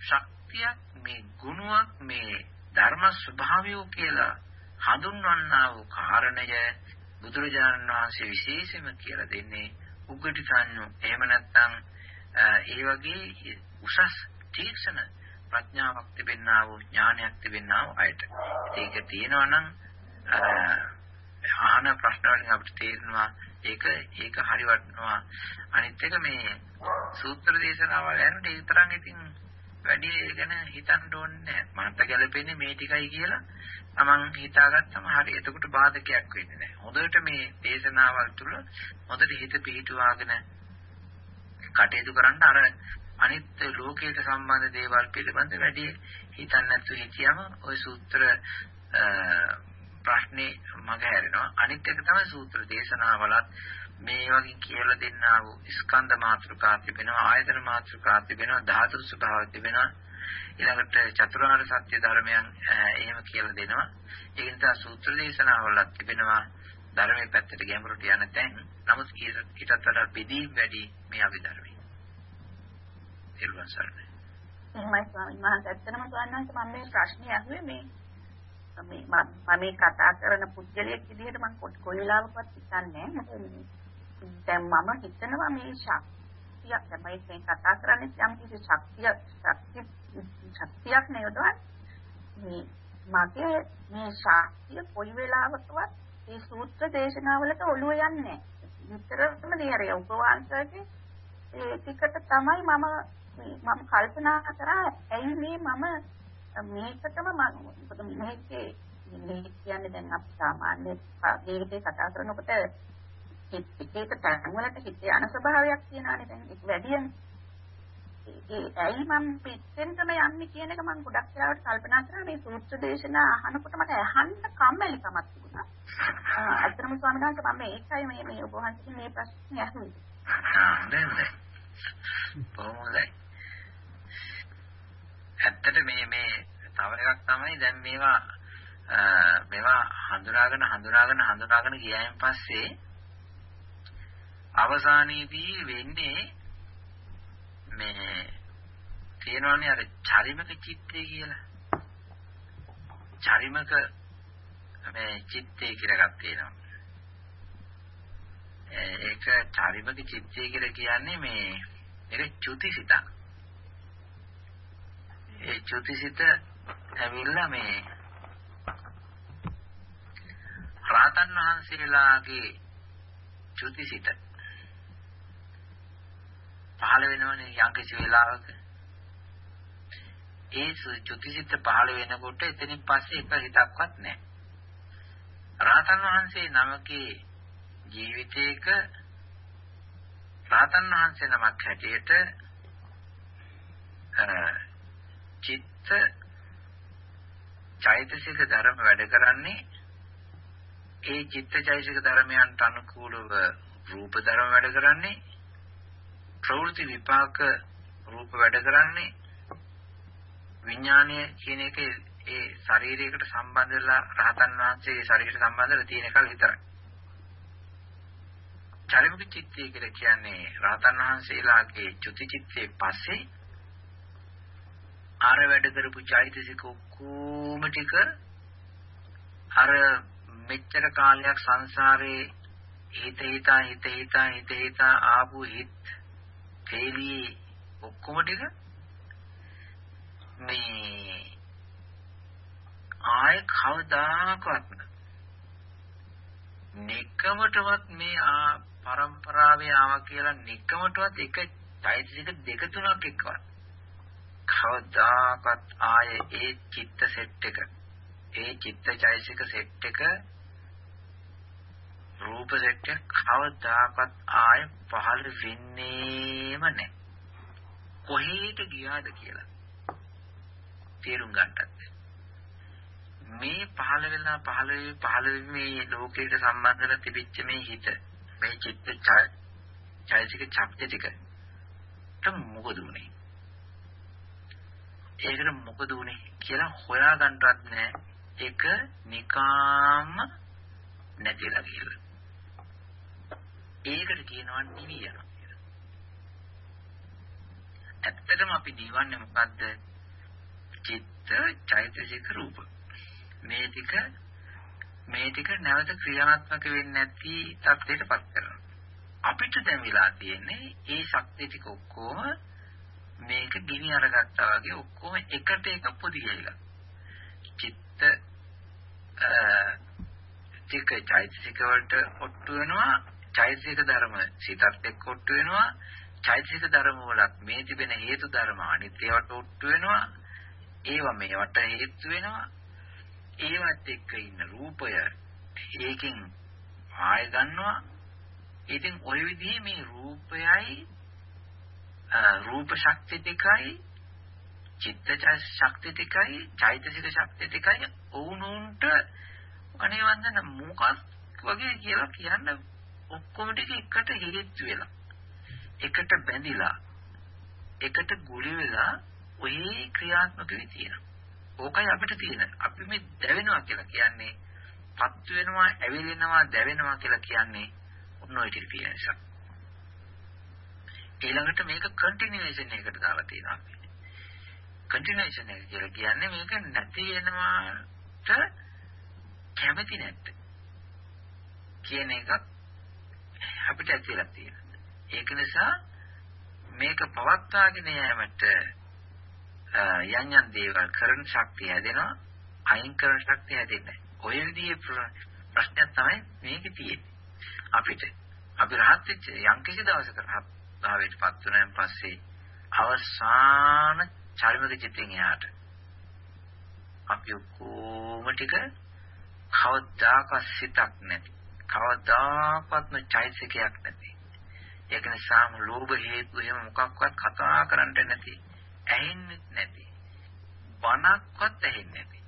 ශක්තියක් මේ ගුණයක් මේ ධර්ම ස්වභාවය කියලා හඳුන්වන්නා වූ කාරණය බුදුරජාණන් වහන්සේ විශේෂයෙන්ම කියලා දෙන්නේ උග්ගටි සංඥු. එහෙම නැත්නම් ඒ වගේ උසස් තීක්ෂණ ප්‍රඥාවක් තිබෙන්නා වූ ඥානයක් තිබෙන්නා වූ අයට. ඒක තියෙනවා නම් අහන ප්‍රශ්න වලින් අපිට තේරෙනවා ඒක ඒක හරි වටනවා අනිත් එක මේ සූත්‍ර දේශනාවල් යනකොට ඒ තරම් ඉතින් වැඩි ගැන හිතන්න ඕනේ නැහැ. මන්ට ගැලපෙන්නේ මේ ටිකයි කියලා තමන් හිතාගත්තම හරි. එතකොට බාධකයක් වෙන්නේ නැහැ. හොඳට මේ දේශනාවල් තුළ හොඳට හිත පිහිටුවාගෙන කටයුතු කරන්න අර අනිත් ලෝකයට සම්බන්ධ දේවල් පිළිබඳ වැඩි හිතන්නේ නැතුව හිතියම ওই සූත්‍ර ප්‍රශ්නේ මග හැරෙනවා. අනිත් එක තමයි සූත්‍ර දේශනාවලත් මේ වගේ කියලා දෙන්නා වූ ස්කන්ධ මාත්‍රිකා තිබෙනවා, ආයතන මාත්‍රිකා තිබෙනවා, ධාතු ස්වභාව තිබෙනවා. ඊළඟට චතුරාර්ය සත්‍ය ධර්මයන් එහෙම කියලා දෙනවා. ඒ නිසා සූත්‍ර දේශනාවලත් තිබෙනවා ධර්මයේ පැත්තට ගැඹුරට යන තැන් නමුත් ඊටත් වඩා බෙදී වැඩි මේ අභිධර්මයේ. එළුවන් සරණයි. එහෙමයි ස්වාමීන් වහන්සේ. ඇත්තටම ස්වාමීන් වහන්සේ මම මේ ප්‍රශ්නේ අහුවේ මේ මේ මම මේ කතා කරන පුද්ගලයෙක් විදිහට මම කොයි වෙලාවකවත් හිතන්නේ නැහැ. දැන් මම හිතනවා මේ ශක්තිය තමයි මේ කතා කරන්නේ යම් කිසි ශක්තිය ශක්තිය ශක්තියක් නේදවත් මේ මගේ මේ ශක්තිය කොයි වෙලාවකවත් මේ සූත්‍ර දේශනාවලට ඔළුව යන්නේ නිතරම දිහරේ උපවාසයේ ඒ ටිකට තමයි මම මම කල්පනා කරා ඇයි මේ මම මේකටම මොකද මේකේ මේ කියන්නේ දැන් අපි සාමාන්‍ය ජීවිතේ කතා කරනකොට හිතේක තැන්වලට හිතේ අන ස්වභාවයක් තියෙනවානේ දැන් ඒක වැඩියනේ ඒ ඇයි මම පිටෙන්ටම යන්නේ කියන එක මම ගොඩක් වෙලාවට කල්පනා කරා මේ සූත්‍ර දේශනා අහනකොට මට අහන්න කම්මැලිකමක් තිබුණා. අත්‍තරම ස්වාමීන් වහන්සේ මම ඒකයි මේ මේ ඔබ වහන්සේගේ මේ ප්‍රශ්නේ අහුවේ. ආ හොඳයි. කොහොමදයි? ඇත්තට මේ මේ තව එකක් තමයි දැන් මේවා මේවා හඳුනාගෙන හඳුනාගෙන හඳුනාගෙන ගියායින් පස්සේ අවසානයේදී වෙන්නේ මේ තියෙනවනේ අර චරිමක චිත්තය කියලා. චරිමක මේ චිත්තය කියලා එකක් තියෙනවා. ඒක චරිමක චිත්තය කියලා කියන්නේ මේ ඒක චුතිසිතක්. ඒ චුතිසිත ඇවිල්ලා මේ රාතන් වහන්සේලාගේ චුතිසිත පහළ වෙනවනේ යම්කිසි වෙලාවක ඒ චුතිසිත පහළ වෙනකොට එතනින් පස්සේ එක හිතක්වත් නැහැ. රාතන් වහන්සේ නමකේ ජීවිතයක රාතන් වහන්සේ නමක් හැටියට චිත්ත චෛතසික ධර්ම වැඩ කරන්නේ ඒ චිත්ත චෛතසික ධර්මයන්ට අනුකූලව රූප ධර්ම වැඩ කරන්නේ ප්‍රවෘත්ති විපාක රූප වැඩ කරන්නේ විඥානය කියන එක ඒ ශරීරයකට සම්බන්ධ වෙලා රහතන් වහන්සේගේ ශරීරයට සම්බන්ධ වෙලා තියෙන එකල් විතරයි. චරිමුඛ චිත්තය කියලා කියන්නේ රහතන් වහන්සේලාගේ චුති චිත්තේ පස්සේ අර වැඩ කරපු චෛතසික ඔක්කොම ටික අර මෙච්චර කාලයක් සංසාරේ හිත හිතා හිත හිතා හිත හිතා ආපු හිත තේලි ඔක්කොම ටික මේ ආය කවදාකවත් නිකමටවත් මේ ආ પરම්පරාවේ ආවා කියලා නිකමටවත් එක චෛතසික දෙක තුනක් එක්කවත් කවදාකවත් ආයේ ඒ චිත්ත සෙට් එක ඒ චිත්ත චෛතසික සෙට් එක රූප සෙට් එක කවදාකවත් ආයේ පහළ වෙන්නේම නැහැ. කොහේට ගියාද කියලා තේරුම් ගන්නත් මේ පහළ වෙලා පහළ වෙවි පහළ වෙවි මේ ලෝකයට සම්බන්ධව තිබිච්ච මේ හිත මේ චිත්ත චෛතසික ඡප්ති ටික මොකද උනේ? ඒකට මොකද උනේ කියලා හොයා ගන්නවත් නෑ ඒක නිකාම නැතිලා කියලා. ඒකට කියනවා නිවි යනවා කියලා ඇත්තටම අපි දිවන්නේ මොකද්ද චිත්ත චෛතසික රූප මේ ටික මේ ටික නැවත ක්‍රියාත්මක වෙන්නේ නැති තත්ත්වයටපත් කරනවා. අපිට දැන් වෙලා තියෙන්නේ ඒ ශක්තිය ටික ඔක්කොම මේක ගිනි අරගත්තා වගේ ඔක්කොම එකට එක පොදියයිලා. චිත්ත ටික චෛතසික වලට ඔට්ටු වෙනවා චෛතසික ධර්ම සිතත් එක්ක ඔට්ටු වෙනවා. චෛතසික ධර්ම වලත් මේ තිබෙන හේතු ධර්ම අනිත්‍යවට ඔට්ටු වෙනවා. ඒවා මේවට හේතු වෙනවා. ඒවත් එක්ක ඉන්න රූපය ඒකෙන් ආය ගන්නවා. ඉතින් ওই විදිහේ මේ රූපයයි රූප ශක්ති ටිකයි චිත්තජ ශක්ති ටිකයි චෛතසික ශක්ති ටිකයි වුණුන්ට අනේ වන්දන මොකක් වගේ කියලා කියන්න ඔක්කොම ටික එකට හිරිච්ච වෙලා එකට බැඳිලා එකට ගුලි වෙලා ඔය ක්‍රියාත්මක වෙ තියෙනවා ඕකයි අපිට තියෙන. අපි මේ දැවෙනවා කියලා කියන්නේ පත් වෙනවා, ඇවිලෙනවා, දැවෙනවා කියලා කියන්නේ ඔන්න ඔය ටික තියෙන නිසා. ඊළඟට මේක කන්ටිනියුේෂන් එකකට දාලා තියෙනවා අපි. කන්ටිනියුේෂන් එක කියලා කියන්නේ මේක නැති වෙනවාට කැමති නැත්te. කියන එකක් අපිට ඇතිලා තියෙනවා. ඒක නිසා මේක පවත්වාගෙන යෑමට යම් යම් දේවල් කරන ශක්තිය හැදෙනවා අයින් කරන ශක්තිය හැදෙන්නේ ඔය විදිහේ ප්‍රශ්නයක් තමයි මේකේ තියෙන්නේ අපිට අපි රහත් වෙච්ච යම් කිසි දවසක රහත් භාවයටපත් වුණාන් පස්සේ අවසාන චරිත චිත්තෙන් එහාට අපි ඔක්කොම ටික කවදාකවත් සිතක් නැති කවදාකවත්ම චෛතසිකයක් නැති. ඒක නිසාම ලෝභ හේතු එහෙම මොකක්වත් කතා කරන්න නැති. ඇහෙන්නේ නැති. බණක්වත් ඇහෙන්නේ නැති.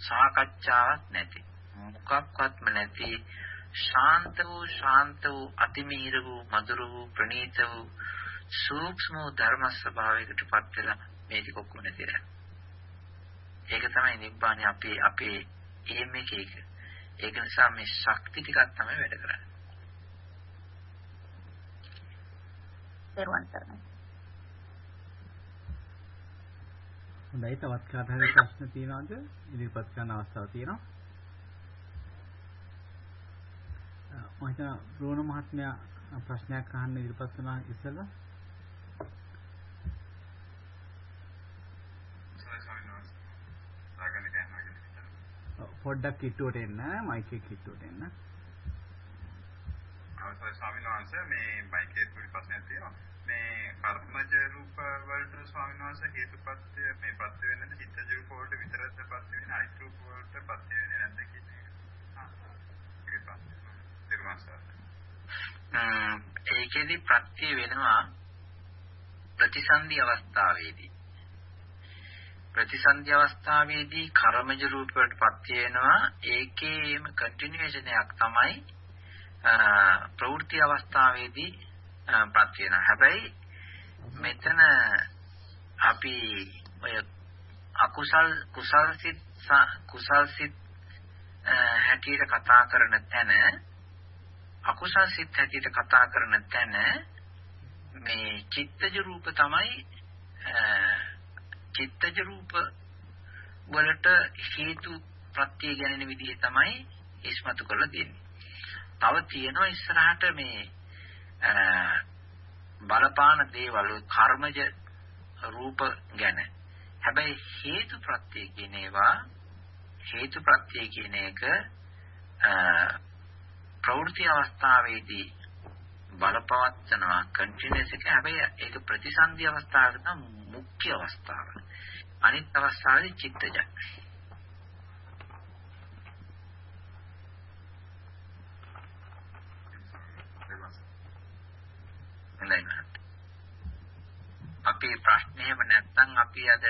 සාකච්ඡාවක් නැති. මොකක්වත්ම නැති. ශාන්ත වූ ශාන්ත වූ අතිමීර වූ මధుර වූ ප්‍රණීත වූ සූක්ෂම ධර්ම ස්වභාවයකට පත් වෙලා මේ ටික ඔක්කොම නැතිලා. ඒක තමයි නිබ්බානේ අපේ අපේ එම් එකේ එක. ඒක නිසා මේ ශක්ති ටිකක් තමයි වැඩ කරන්නේ. පෙරවන් කරනවා. හොඳයි තවත් කාට හරි ප්‍රශ්න තියෙනවද? ඉදිරිපත් කරන්න අවස්ථාව තියෙනවා. මම හිතනවා රෝණ මහත්මයා ප්‍රශ්නයක් අහන්න ඉදිරිපත් වුණා ඉස්සෙල්ලා. පොඩ්ඩක් කිට්ටුවට එන්න මයික් එක කිට්ටුවට එන්න. අවසරයි ස්වාමීන් වහන්සේ මේ මයික් එකේ පොඩි ප්‍රශ්නයක් තියෙනවා. මේ කර්මජ රූප වලට ස්වාමීන් වහන්සේ හේතුපත්‍ය මේ පත්‍ය වෙන්නේ චිත්තජ රූප වලට විතරද පත්‍ය වෙන්නේ අනිත් රූප වලට පත්‍ය වෙන්නේ නැද්ද කියන්නේ. ඒකෙදි ප්‍රත්‍ය වෙනවා ප්‍රතිසන්දි අවස්ථාවේදී ප්‍රතිසන්ධි අවස්ථාවේදී කර්මජ රූපයට පත් වෙනවා. ඒකේම කන්ටිනියුේෂන් එකක් තමයි ප්‍රවෘත්ති අවස්ථාවේදී පත් වෙනවා. හැබැයි මෙතන අපි ඔය අකුසල් කුසල් සිත් කුසල් සිත් හැටියට කතා කරන තැන අකුසල් සිත් හැටියට කතා කරන තැන මේ චිත්තජ රූප තමයි චිත්තජ රූප වලට හේතු ප්‍රත්‍ය ගැනෙන විදිහ තමයි ඉස්මතු කරලා දෙන්නේ. තව තියෙනවා ඉස්සරහට මේ බලපාන දේවල් කර්මජ රූප ගැන. හැබැයි හේතු ප්‍රත්‍ය කියන ඒවා හේතු ප්‍රත්‍ය කියන එක ප්‍රවෘත්ති අවස්ථාවේදී බලපවත්නවා කන්ටිනියස් එක හැබැයි ඒක ප්‍රතිසන්දි අවස්ථාවක තමයි මුඛ්‍ය අවස්ථාව. අනිත් අවස්ථාවේ චිත්තජ. හොඳයි. අපේ ප්‍රශ්නේ එහෙම නැත්නම් අපි අද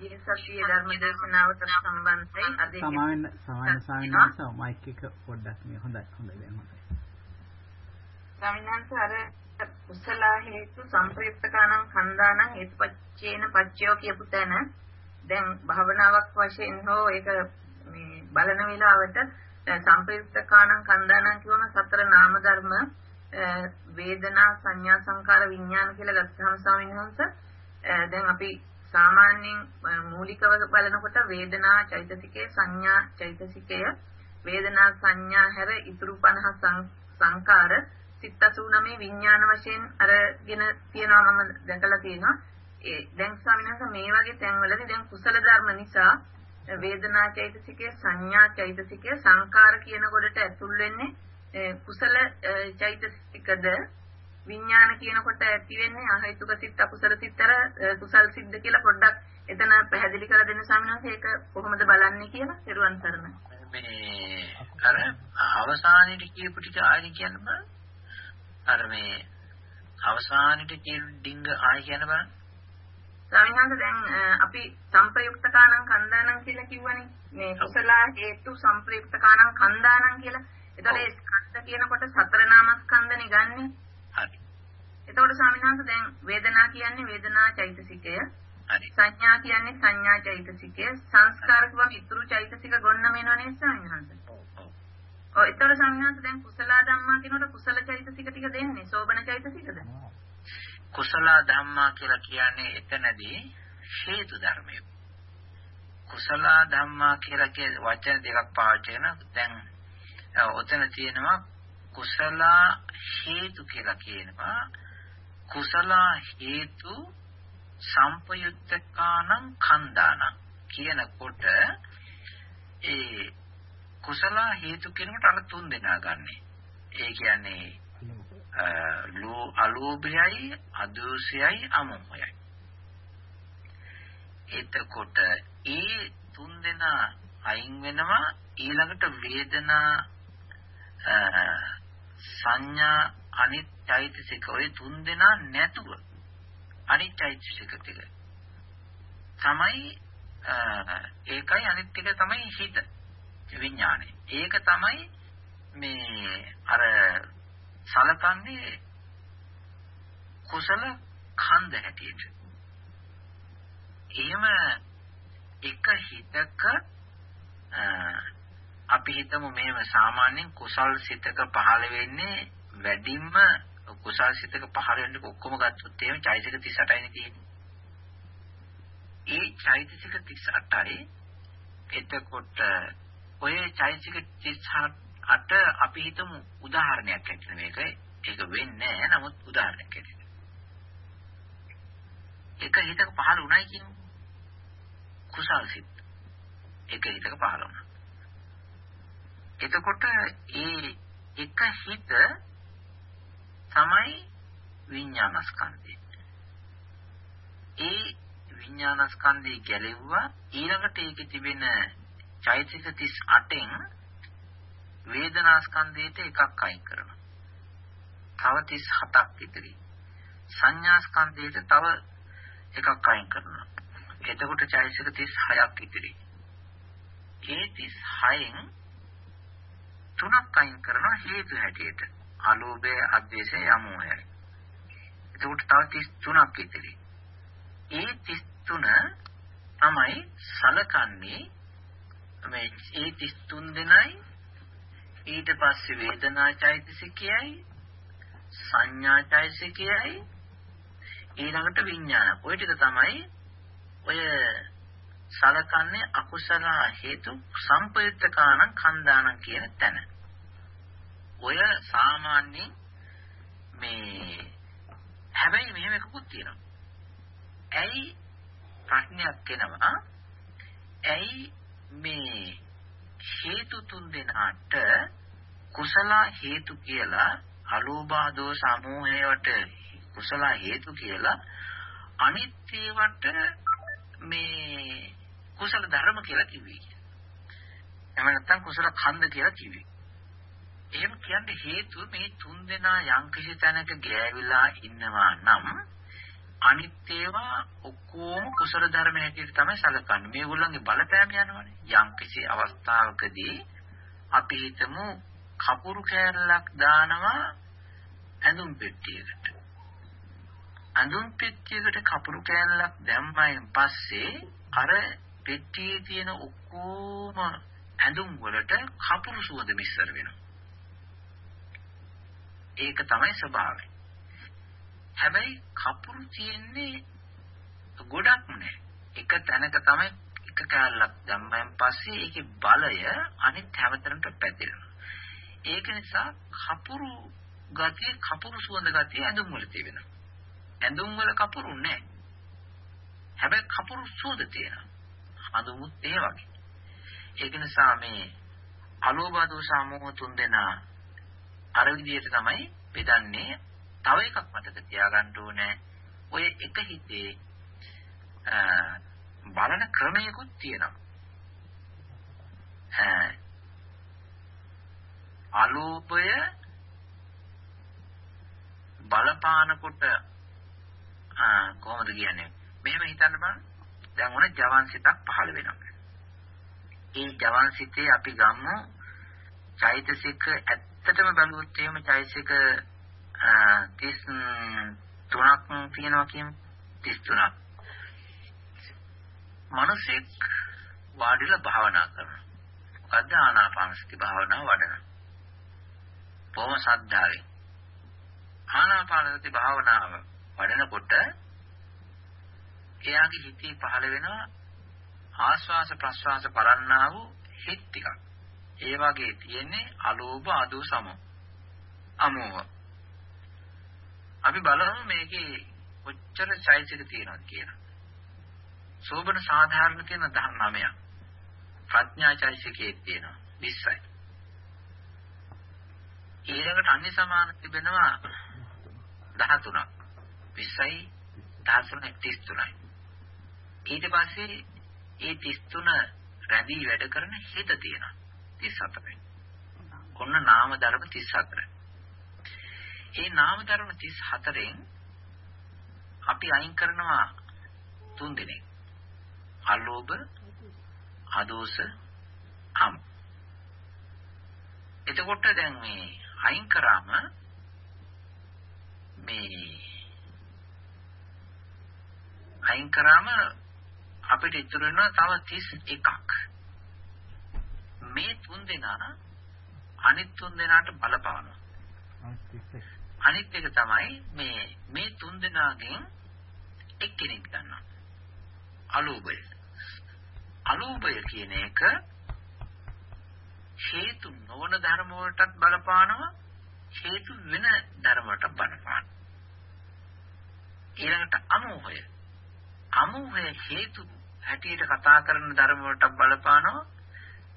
සතිය ධර්ම දේශනාවට සම්බන්ධයි අද සමාවෙන්න සමාවෙන්න සාමිනාස මයික් එක පොඩ්ඩක් මේ හොඳයි. හොඳයි දැන් හොඳයි. ස්වාමීනාංශ අර කුසල හේතු සංප්‍රයුක්තකානම් කන්දානම් හේතුපච්චේන පච්චයෝ කියපු තැන. දැන් භවනාවක් වශයෙන් හෝ ඒක මේ බලන වෙලාවට සංප්‍රයුක්තකානම් කන්දානම් කියවම සතර නාම ධර්ම වේදනා සංඥා සංකාර විඥාන කියලා ගත්තාම ස්වාමීන් වහන්සේ දැන් අපි සාමාන්‍යයෙන් මූලිකව බලනකොට වේදනා චෛතසිකය සංඥා චෛතසිකය වේදනා සංඥා හැර ඉතුරු 50 සංකාර සිත් 89 විඥාන වශයෙන් අරගෙන තියෙනවා මම දැකලා තියෙනවා. ඒ දැන් ස්වාමීන් මේ වගේ තැන්වලදී දැන් කුසල ධර්ම නිසා වේදනා චෛතසිකය සංඥා චෛතසිකය සංකාර කියන කොටට ඇතුල් වෙන්නේ කුසල චෛතසිකද? විඥාන කියනකොට ඇති වෙන්නේ අහේතුක සිත් අකුසල සිත් අර කුසල් සිද්ද කියලා පොඩ්ඩක් එතන පැහැදිලි කරලා දෙන්න ස්වාමීන් ඒක කොහොමද බලන්නේ කියලා පෙරුවන් සරණ. මේ අර අවසානයේදී කියපු ටික ආයෙ කියන්න බෑ. අර මේ අවසානයේදී කියන ඩිංග ආයෙ කියන්න බෑ. ස්වාමීන් දැන් අපි සංප්‍රයුක්තකානම් කන්දානම් කියලා කිව්වනේ. මේ කුසල හේතු සංප්‍රයුක්තකානම් කන්දානම් කියලා. ඒතකොට ඒ ස්කන්ධ කියනකොට සතර නාමස්කන්ධනේ ගන්නේ. හරි. එතකොට ස්වාමීන් වහන්සේ දැන් වේදනා කියන්නේ වේදනා චෛතසිකය. හරි. සංඥා කියන්නේ සංඥා චෛතසිකය. සංස්කාර කිව්වම ඉතුරු චෛතසික ගොන්නම එනවනේ ස්වාමීන් වහන්සේ. ඔව් ඔව්. එතකොට ස්වාමීන් වහන්සේ දැන් කුසල ධම්මා කියනකොට කුසල චෛතසික ටික දෙන්නේ සෝබන චෛතසිකද? කුසල ධම්මා කියලා කියන්නේ එතනදී හේතු ධර්මය. කුසල ධම්මා කියලා කිය වචන දෙකක් පාවිච්චි කරන දැන් ඔතන තියෙනවා කුසල හේතු කියලා කියනවා කුසල හේතු සම්පයුත්තකානං කන්දානං කියනකොට ඒ කුසල හේතු කියනකොට අර තුන් දෙනා ගන්නෙ. ඒ කියන්නේ ලෝ අලෝභයයි අදෝෂයයි අමෝහයයි. එතකොට ඒ තුන් දෙනා අයින් වෙනවා ඊළඟට වේදනා අ, සංඥා අනිත්‍යයිතික ඔය තුන් දෙනා නැතුව අනිත්‍යයිතික ටික තමයි අ, ඒකයි අනිත් ටික තමයි හිත විඥානය. ඒක තමයි මේ අර සලකන්නේ කුසල ඛණ්ඩ හැටියට. එහෙම එක හිතක අ, අපි හිතමු මෙහෙම සාමාන්‍යයෙන් කුසල් සිතක පහළ වෙන්නේ වැඩිම කුසල් සිතක පහළ වෙන්නේ ඔක්කොම ගත්තොත් එහෙම චෛතසික 38යිනේ තියෙන්නේ. ඒ චෛතසික 38යි එතකොට ඔය චෛතසික 38 අපි හිතමු උදාහරණයක් ඇටියෙ මේක ඒක වෙන්නේ නැහැ නමුත් උදාහරණයක් ඇටියෙ. එක හිතක පහළ වුණයි කියන්නේ කුසල් සිත්. එක හිතක පහළ වුණා. එතකොට ඒ එක හිත තමයි විඥානස්කන්ධය. ඒ විඥානස්කන්ධය ගැලෙව්වා ඊළඟට ඒකේ තිබෙන චෛතසික 38න් වේදනාස්කන්ධයට එකක් අයින් කරනවා. තව 37ක් ඉතිරි. සංඥාස්කන්ධයට තව එකක් අයින් කරනවා. එතකොට චෛතසික 36ක් ඉතිරි. ඒ 36න් තුනක් අයින් කරනවා හේතු හැටියට. අලෝභය, අද්වේෂය, යමෝහය. එතකොට තව 33ක් ඉතිරි. ඒ 33 තමයි සලකන්නේ මේ ඒ 33 දෙනයි ඊට පස්සේ වේදනා චෛතසිකයයි සංඥා චෛතසිකයයි ඊළඟට විඥාන. ওই ටික තමයි ඔය සලකන්නේ අකුසල හේතු සම්පයුත්තකානං කන්දානං කියන තැන. ඔය සාමාන්‍යයෙන් මේ හැබැයි මෙහෙම එකකුත් තියෙනවා. ඇයි ප්‍රශ්නයක් එනවා? ඇයි මේ හේතු තුන් දෙනාට කුසල හේතු කියලා අලෝභ දෝෂ අමෝහයට කුසල හේතු කියලා අනිත් ඒවට මේ කුසල ධර්ම කියලා කිව්වේ. එහෙම නැත්නම් කුසල ඛණ්ඩ කියලා කිව්වේ. එහෙම කියන්නේ හේතුව මේ තුන් දෙනා යම් කිසි තැනක ගෑවිලා ඉන්නවා නම් අනිත් ඒවා ඔක්කොම කුසල ධර්ම හැටියට තමයි සැලකන්නේ. මේගොල්ලන්ගේ බලපෑම යනවනේ. යම් කිසි අවස්ථාවකදී අපි හිතමු කපුරු කෑල්ලක් දානවා ඇඳුම් පෙට්ටියකට. ඇඳුම් පෙට්ටියකට කපුරු කෑල්ලක් දැම්මයින් පස්සේ අර පෙට්ටියේ තියෙන ඔක්කොම ඇඳුම් වලට කපුරු සුවඳ මිශ්‍ර වෙනවා. ඒක තමයි ස්වභාවය. හැබැයි කපුරු තියෙන්නේ ගොඩක් නෑ. එක තැනක තමයි එක කෑල්ලක් දැම්මයින් පස්සේ ඒකේ බලය අනිත් හැමතැනට පැතිරෙනවා. ඒක නිසා කපුරු ගතිය කපුරු සුවඳ ගතිය ඇඳුම් වල තියෙනවා. ඇඳුම් වල කපුරු නෑ. හැබැයි කපුරු සුවඳ තියෙනවා. අඳුමුත් ඒ වගේ. ඒක නිසා මේ අලෝභ දෝෂ මොහ තුන් දෙනා අර විදිහට තමයි බෙදන්නේ. තව එකක් මතක තියාගන්න ඕනේ. ඔය එක හිතේ බලන ක්‍රමයකුත් තියෙනවා. අලෝභය බලපානකොට කොහොමද කියන්නේ? මෙහෙම හිතන්න බලන්න. දැන් උන ජවන් සිතක් පහළ වෙනවා. ඒ ජවන් සිතේ අපි ගමු චෛතසික ඇත්තටම බැලුවොත් එහෙම චෛතසික 33ක් තියෙනවා කියමු. 33ක් මනුස්සෙක් වාඩිලා භාවනා කරනවා. මොකද්ද ආනාපානසති භාවනාව වඩනවා බොහොම සද්ධාවෙන් ආනාපානසති භාවනාව වඩනකොට එයාගේ හිතේ පහළ වෙනවා ආස්වාස ප්‍රස්වාස බලන්නා වූ හිත් ටිකක්. ඒ වගේ තියෙන්නේ අලෝභ අදෝ සම. අමෝහ. අපි බලමු මේකේ කොච්චර චෛතසික තියෙනවද කියලා. සෝබන සාධාරණ තියෙන 19ක්. ප්‍රඥා චෛතසිකයේ තියෙනවා 20යි. ඊළඟට අන්‍ය සමාන තිබෙනවා 13ක්. 20යි 13යි 33යි. ඊට පස්සේ ඒ 33 රැඳී වැඩ කරන හිත තියෙනවා 34යි. කොන්න නාම ධර්ම 34. ඒ නාම ධර්ම 34න් අපි අයින් කරනවා තුන් දිනේ. අලෝභ, අදෝස, අම. එතකොට දැන් මේ අයින් කරාම මේ අයින් කරාම අපිට ඉතුරු වෙනවා තව 31ක්. මේ තුන් දෙනා අනිත් තුන් දෙනාට බලපානවා. අනිත් එක තමයි මේ මේ තුන් දෙනාගෙන් එක්කෙනෙක් ගන්නවා. අලෝභය. අලෝභය කියන එක හේතු නොවන ධර්ම වලටත් බලපානවා හේතු වෙන ධර්ම වලට බලපානවා. ඊළඟට අමෝහය. අමෝහය හේතු හැටියට කතා කරන ධර්ම වලට බලපානවා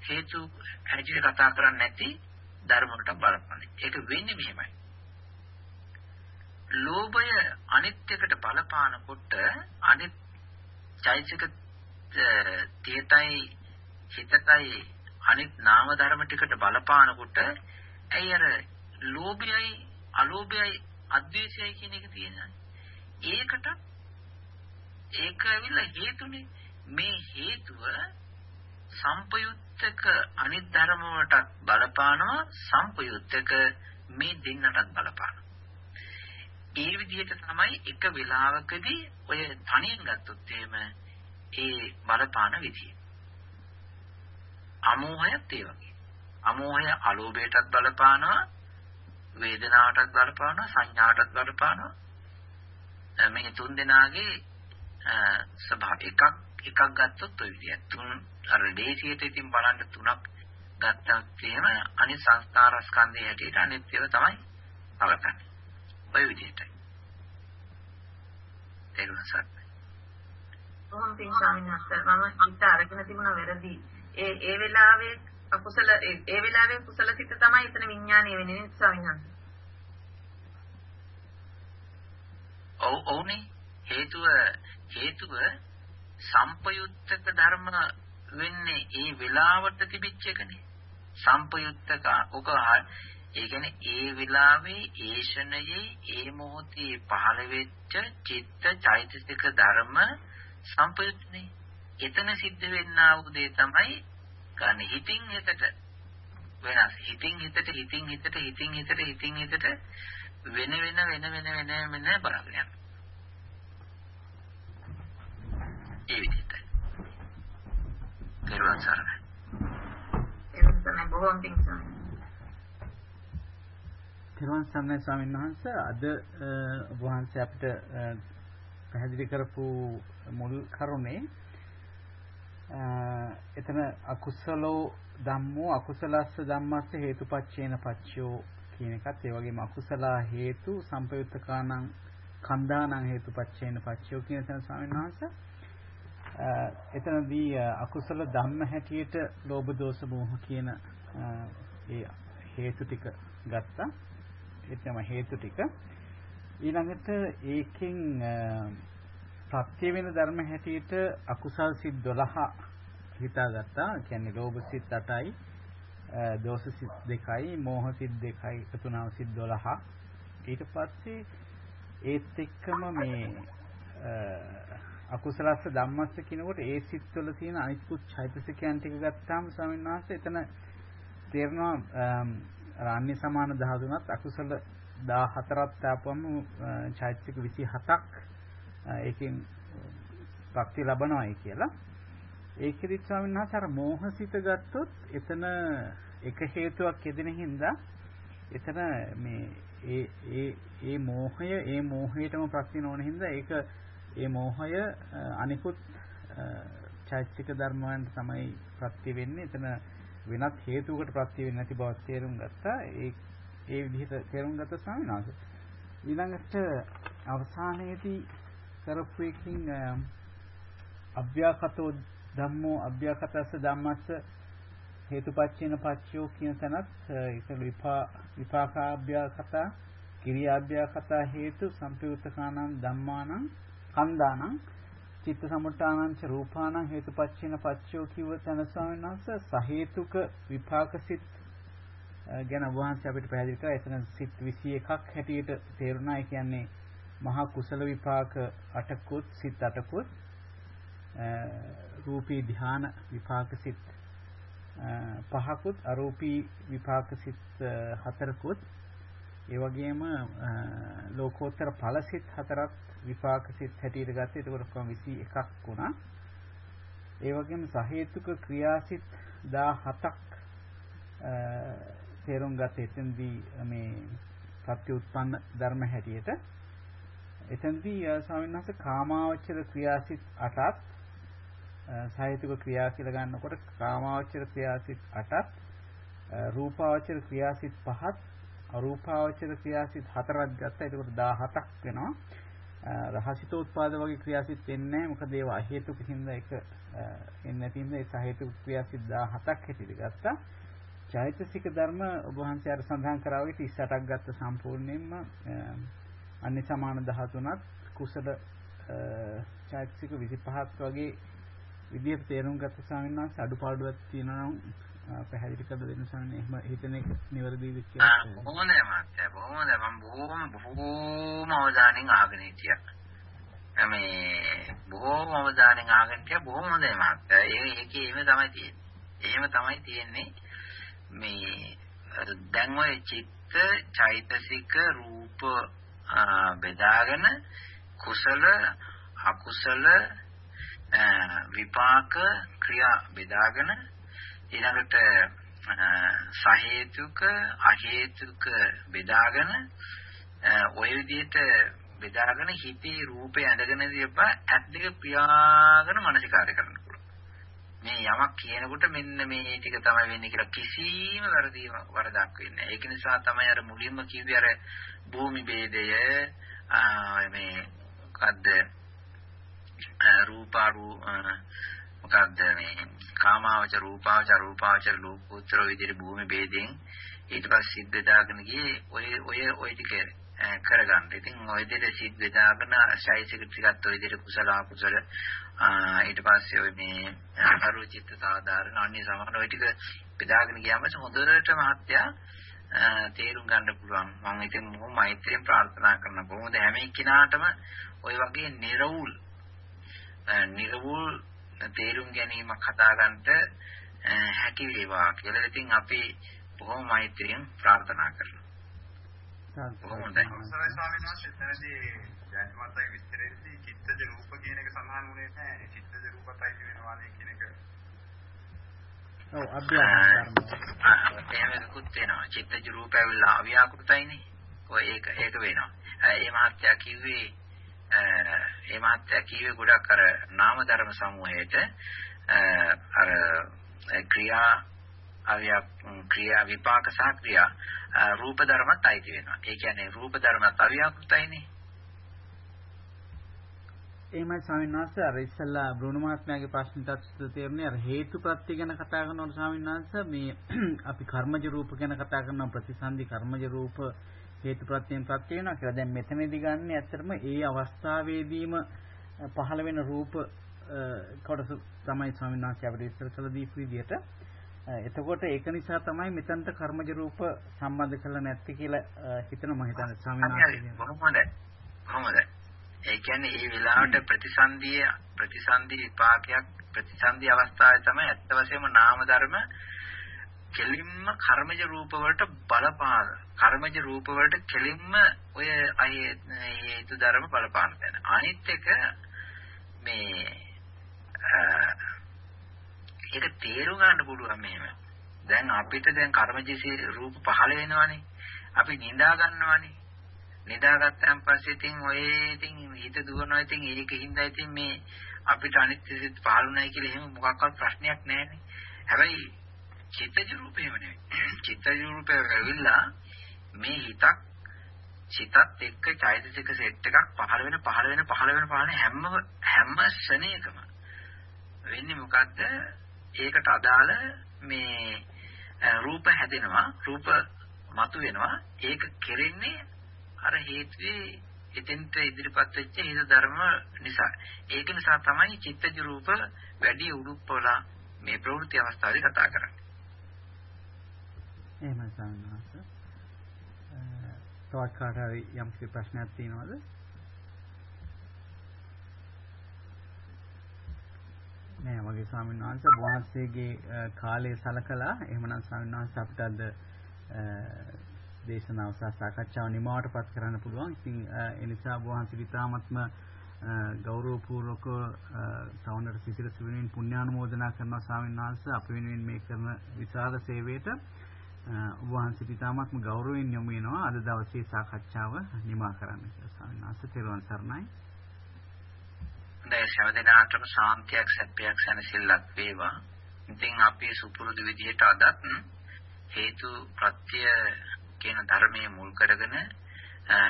හේතු හැටියට කතා කරන්නේ නැති ධර්ම වලට බලපානවා. ඒක වෙන්නේ මෙහෙමයි. ලෝභය අනිත් එකට බලපානකොට අනිත් චෛතසික තේතයි හිතතයි අනිත් නාම ධර්ම ටිකට බලපානකොට ඇයි අර ලෝභයයි අලෝභයයි අද්වේෂයයි කියන එක තියෙනවා. ඒකට ඒක ඇවිල්ලා හේතුනේ මේ හේතුව සම්පයුත්තක අනිත් ධර්ම වලට බලපානවා සම්පයුත්තක මේ දෙන්නටත් බලපානවා. ඒ විදිහට තමයි එක වෙලාවකදී ඔය තනියෙන් ගත්තොත් එහෙම ඒ බලපාන විදිය. අමෝහයත් ඒ වගේ. අමෝහය අලෝභයටත් බලපානවා වේදනාවටත් බලපානවා සංඥාවටත් බලපානවා මේ තුන් දෙනාගේ ස්වභාව එකක් එකක් ගත්තොත් ඔය විදිය තුන් අර දේශියට ඉතින් බලන්න තුනක් ගත්තත් එහෙම අනිත් සංස්කාර ස්කන්ධය හැටියට අනිත් ඒවා තමයි අවකන්නේ ඔය විදිහටයි. තේරුණා සර්? කොහොම පින් ස්වාමීන් වහන්සේ. මම හිත අරගෙන තිබුණා වැරදි. ඒ ඒ වෙලාවේ අකුසල ඒ වෙලාවේ කුසල සිත තමයි එතන විඥානය වෙන්නේ නේද ස්වාමීන් වහන්සේ? ඔව් ඔව්නේ. හේතුව හේතුව සම්පයුත්තක ධර්ම වෙන්නේ ඒ වෙලාවට තිබිච්ච එකනේ. සම්පයුත්තක ඔක ඒ කියන්නේ ඒ වෙලාවේ ඒ ෂණයේ ඒ මොහොතේ පහළ වෙච්ච චිත්ත චෛතසික ධර්ම සම්පයුත්තනේ. එතන සිද්ධ වෙන්නා වූ දේ තමයි ගන්න හිතින් හිතට වෙනස්. හිතින් හිතට හිතින් හිතට හිතින් හිතට හිතින් හිතට වෙන වෙන වෙන වෙන වෙන වෙන බලාගෙන යනවා. ඒ විදිහට. පෙරවන් සරණයි. පෙරවන් සරණයි බොහොම පිං ස්වාමීන් පෙරවන් සරණයි ස්වාමීන් වහන්සේ අද ඔබ වහන්සේ අපිට පැහැදිලි කරපු මුල් කරුණේ එතන අකුසලෝ ධම්මෝ අකුසලස්ස ධම්මස්ස හේතුපච්චේන පච්චයෝ කියන එකත් ඒ වගේම අකුසල හේතු සම්පයුත්තකානං කන්දානං හේතුපච්චේන පච්චයෝ කියන තැන ස්වාමීන් වහන්සේ එතනදී අකුසල ධම්ම හැටියට ලෝභ දෝෂ මෝහ කියන ඒ හේතු ටික ගත්තා. ඒ තමයි හේතු ටික. ඊළඟට ඒකෙන් ප්‍රත්‍ය වෙන ධර්ම හැටියට අකුසල් සිත් 12 හිතාගත්තා. කියන්නේ ලෝභ සිත් 8යි, දෝෂ සිත් 2යි, මෝහ සිත් 2යි, එකතු නම් සිත් 12. ඊට පස්සේ ඒත් එක්කම මේ අකුසලස්ස ධම්මස්ස කියනකොට ඒ සිත්වල තියෙන අනිත්කුත් චෛතසිකයන් ටික ගත්තාම ස්වාමීන් වහන්සේ එතන තේරෙනවා රාණ්‍ය සමාන ධාතුනත් අකුසල 14ක් තාපුවම චෛතසික 27ක් ඒකෙන් ප්‍රත්‍ය ලබනවායි කියලා. ඒකෙදි ස්වාමීන් වහන්සේ අර මෝහසිත ගත්තොත් එතන එක හේතුවක් යෙදෙන හින්දා එතන මේ ඒ ඒ ඒ මෝහය ඒ මෝහයටම ප්‍රත්‍ය නොවන හින්දා ඒක ඒ මෝහය අනිකුත් චෛතසික ධර්මයන් තමයි ප්‍රත්‍ය වෙන්නේ. එතන වෙනත් හේතුවකට ප්‍රත්‍ය වෙන්නේ නැති බව තේරුම් ගත්තා. ඒ ඒ විදිහට තේරුම් ගත්ත ස්වාමීන් වහන්සේ. ඊළඟට අවසානයේදී කරපු එකකින් අභ්‍යාකතෝ ධම්මෝ අභ්‍යාකතස්ස ධම්මස්ස හේතුපච්චේන පච්චයෝ කියන තැනත් ඒක විපා විපාකාභ්‍යාකත කිරියාභ්‍යාකත හේතු සම්පයුත්තකානං ධම්මානං කන්දානං චිත්ත සමුට්ඨානං ච රූපානං හේතුපච්චේන පච්චයෝ කිව්ව තැන ස්වාමීන් වහන්සේ සහේතුක විපාකසිත ගැන වහන්සේ අපිට පැහැදිලි කරා. එතන සිත් 21ක් හැටියට තේරුණා. ඒ කියන්නේ මහා කුසල විපාක 8කුත් සිත් 8කුත් රූපී ධාන විපාක සිත් පහකුත් අරූපී විපාක සිත් හතරකුත් ඒ වගේම ලෝකෝත්තර ඵල සිත් හතරක් විපාක සිත් හැටියට ගත්තේ. ඒකට කොහොම 21ක් වුණා? ඒ වගේම සහේතුක ක්‍රියාසිත 17ක් තේරුම් ගත්තේ එතෙන්දී මේ සත්‍ය උත්පන්න ධර්ම හැටියට. එතෙන්දී ස්වාමීන් වහන්සේ කාමාවචර ක්‍රියාසිත 8ක් සාහිතික ක්‍රියා කියලා ගන්නකොට කාමාවචර ක්‍රියාසිත 8ක් රූපාවචර ක්‍රියාසිත 5ක් අරූපාවචර ක්‍රියාසිත 4ක් ගත්තා. ඒකට 17ක් වෙනවා. රහසිතෝත්පාද වගේ ක්‍රියාසිත වෙන්නේ නැහැ. මොකද ඒවා හේතුක හින්දා එක එන්නේ නැති හින්දා ඒ සහේතුක ක්‍රියාසිත 17ක් හැටියට ගත්තා. චෛතසික ධර්ම ඔබ වහන්සේ අර සඳහන් කරා වගේ 38ක් ගත්ත සම්පූර්ණයෙන්ම අන්‍ය සමාන 13ක් කුසල චෛතසික 25ක් වගේ විදියට තේරුම් ගත්ත ස්වාමීන් වහන්සේ අඩුපාඩුවක් තියෙනවා නම් පැහැදිලි කරලා දෙන්න ස්වාමීන් එහෙම හිතන එක නිවැරදිද කියලා. බොහොමද මහත්තයා බොහොමද මම බොහොම බොහොම අවධානයෙන් අහගෙන හිටියා. මේ බොහොම අවධානයෙන් අහගෙන හිටියා බොහොම හොඳයි මහත්තයා. ඒ ඒකේ එහෙම තමයි තියෙන්නේ. එහෙම තමයි තියෙන්නේ. මේ දැන් ඔය චිත්ත චෛතසික රූප බෙදාගෙන කුසල අකුසල විපාක ක්‍රියා බෙදාගෙන ඊළඟට සහේතුක අහේතුක බෙදාගෙන ඔය විදිහට බෙදාගෙන හිතේ රූපේ ඇඳගෙන තියප ඇත් දෙක පියාගෙන මනසිකාරය කරන්න පුළුවන්. මේ යමක් කියනකොට මෙන්න මේ ටික තමයි වෙන්නේ කියලා කිසිම වැරදි වරදක් වෙන්නේ නැහැ. ඒක නිසා තමයි අර මුලින්ම කිව්වේ අර භූමි ભેදය මේ මොකද්ද රූපාරු මොකක්ද මේ කාමාවච රූපාවච රූපාවච ලෝකෝත්තර විදිහට භූමි ભેදයෙන් ඊට පස්සේ සිත් බෙදාගෙන ගියේ ඔය ඔය ඔය ටික කරගන්න. ඉතින් ඔය විදිහට සිත් බෙදාගෙන ශෛසික ටිකත් ඔය විදිහට කුසල අකුසල ඊට පස්සේ ඔය මේ අරුචිත්ත සාධාරණ අන්‍ය සමාන ඔය ටික බෙදාගෙන ගියාම හොඳට මහත්යා තේරුම් ගන්න පුළුවන්. මම ඉතින් මොහොම මෛත්‍රියෙන් ප්‍රාර්ථනා කරන කොහොමද හැම එක්කිනාටම ඔය වගේ නිර්වුල් නිර්වුල් තේරුම් ගැනීමක් හදාගන්න හැකි වේවා කියලා ඉතින් අපි බොහොම මෛත්‍රියෙන් ප්‍රාර්ථනා කරනවා. බොහොම හොඳයි. අවසරයි ස්වාමීන් වහන්සේ එතනදී ජයන්ත මහත්තයා විස්තරෙද්දී චිත්තජ රූප කියන එක සඳහන් වුණේ නැහැ. චිත්තජ රූපතයි වෙනවානේ කියන එක. ඔව් අභ්‍යාස ධර්ම. එහෙමකුත් වෙනවා. චිත්තජ රූප ඇවිල්ලා අව්‍යාකෘතයිනේ. ඔය ඒක ඒක වෙනවා. ඒ මහත්තයා කිව්වේ ඒ මාත්‍ය කීවේ ගොඩක් අර නාම ධර්ම සමූහයට අර ක්‍රියා අවිය ක්‍රියා විපාක සහ ක්‍රියා රූප ධර්මත් අයිති වෙනවා. ඒ කියන්නේ රූප ධර්මත් අවියාකෘතයිනේ. එහෙමයි ස්වාමීන් වහන්සේ අර ඉස්සල්ලා බ්‍රුණ මහත්මයාගේ ප්‍රශ්නටත් තේරුනේ අර හේතුප්‍රත්‍ය ගැන කතා කරනකොට ස්වාමීන් වහන්සේ මේ [CLEARS THROAT] අපි කර්මජ රූප ගැන කතා කරන ප්‍රතිසන්දි කර්මජ රූප හේතුප්‍රත්‍යයෙන් ප්‍රත්‍ය වෙනවා කියලා. දැන් මෙතනදී ගන්න ඇත්තටම ඒ අවස්ථාවේදීම පහළ වෙන රූප කොටස තමයි ස්වාමීන් වහන්සේ අපිට ඉස්සර කළ දීපු විදිහට. එතකොට ඒක නිසා තමයි මෙතනට කර්මජ රූප සම්බන්ධ කරලා නැත්තේ කියලා හිතන මම හිතන්නේ ස්වාමීන් වහන්සේ. කොහොමද? කොහොමද? ඒ කියන්නේ මේ වෙලාවට ප්‍රතිසන්දිය ප්‍රතිසන්දි විපාකයක් ප්‍රතිසන්දි අවස්ථාවේ තමයි ඇත්ත වශයෙන්ම නාම ධර්ම කෙලින්ම කර්මජ රූප වලට බලපාන කර්මජ රූප වලට කෙලින්ම ඔය අය හේතු ධර්ම බලපාන තැන. අනිත් එක මේ ඒක තේරුම් ගන්න පුළුවන් මෙහෙම. දැන් අපිට දැන් කර්මජ රූප පහළ වෙනවනේ. අපි නිඳා ගන්නවනේ. නිදාගත්තාන් පස්සේ ඉතින් ඔය ඉතින් හිත දුවනවා ඉතින් ඒකින්ද ඉතින් මේ අපිට අනිත්‍ය සිත් පාලුණයි කියලා එහෙම මොකක්වත් ප්‍රශ්නයක් නැහැනේ. හැබැයි චිත්තජ රූපේම නෙවෙයි. චිත්තජ රූපේ වෙවිලා මේ හිතක් චිතත් එක්ක චෛතසික සෙට් එකක් පහළ වෙන පහළ වෙන පහළ වෙන පහළ හැම හැම ශරණයකම වෙන්නේ මොකද්ද? ඒකට අදාළ මේ රූප හැදෙනවා රූප මතු වෙනවා ඒක කෙරෙන්නේ අර හේතුවේ එතෙන්ට ඉදිරිපත් වෙච්ච හේතු ධර්ම නිසා. ඒක නිසා තමයි චිත්තජ රූප වැඩි උඩුප්පවලා මේ ප්‍රවෘත්ති අවස්ථාවේ කතා කරන්නේ. එහෙමයි සාමාන්‍යස. තවත් කාට හරි යම් කිසි ප්‍රශ්නයක් තියෙනවද? නෑ වගේ ස්වාමීන් වහන්සේ වහන්සේගේ කාලය සලකලා එහෙමනම් ස්වාමීන් වහන්සේ අපිට අද දේශනාව සහ සාකච්ඡාව නිමවටපත් කරන්න පුළුවන්. ඉතින් ඒ නිසා වහන්සේ විතාමත්ම ගෞරවපූර්වක සවුන්දර සිසිලස වෙනුවෙන් පුණ්‍යානුමෝදනා කරනවා ස්වාමීන් වහන්සේ අප වෙනුවෙන් මේ කරන විශාල සේවයට වහන්සේ විතාමත්ම ගෞරවයෙන් යොමු වෙනවා අද දවසේ සාකච්ඡාව නිමා කරන්න කියලා ස්වාමීන් වහන්සේ තෙරුවන් සරණයි. හොඳයි ශවදිනාටම ශාන්තියක් සැපයක් සැනසෙල්ලක් වේවා. ඉතින් අපි සුපුරුදු විදිහට අදත් හේතු ප්‍රත්‍ය කියන ධර්මයේ මුල් කරගෙන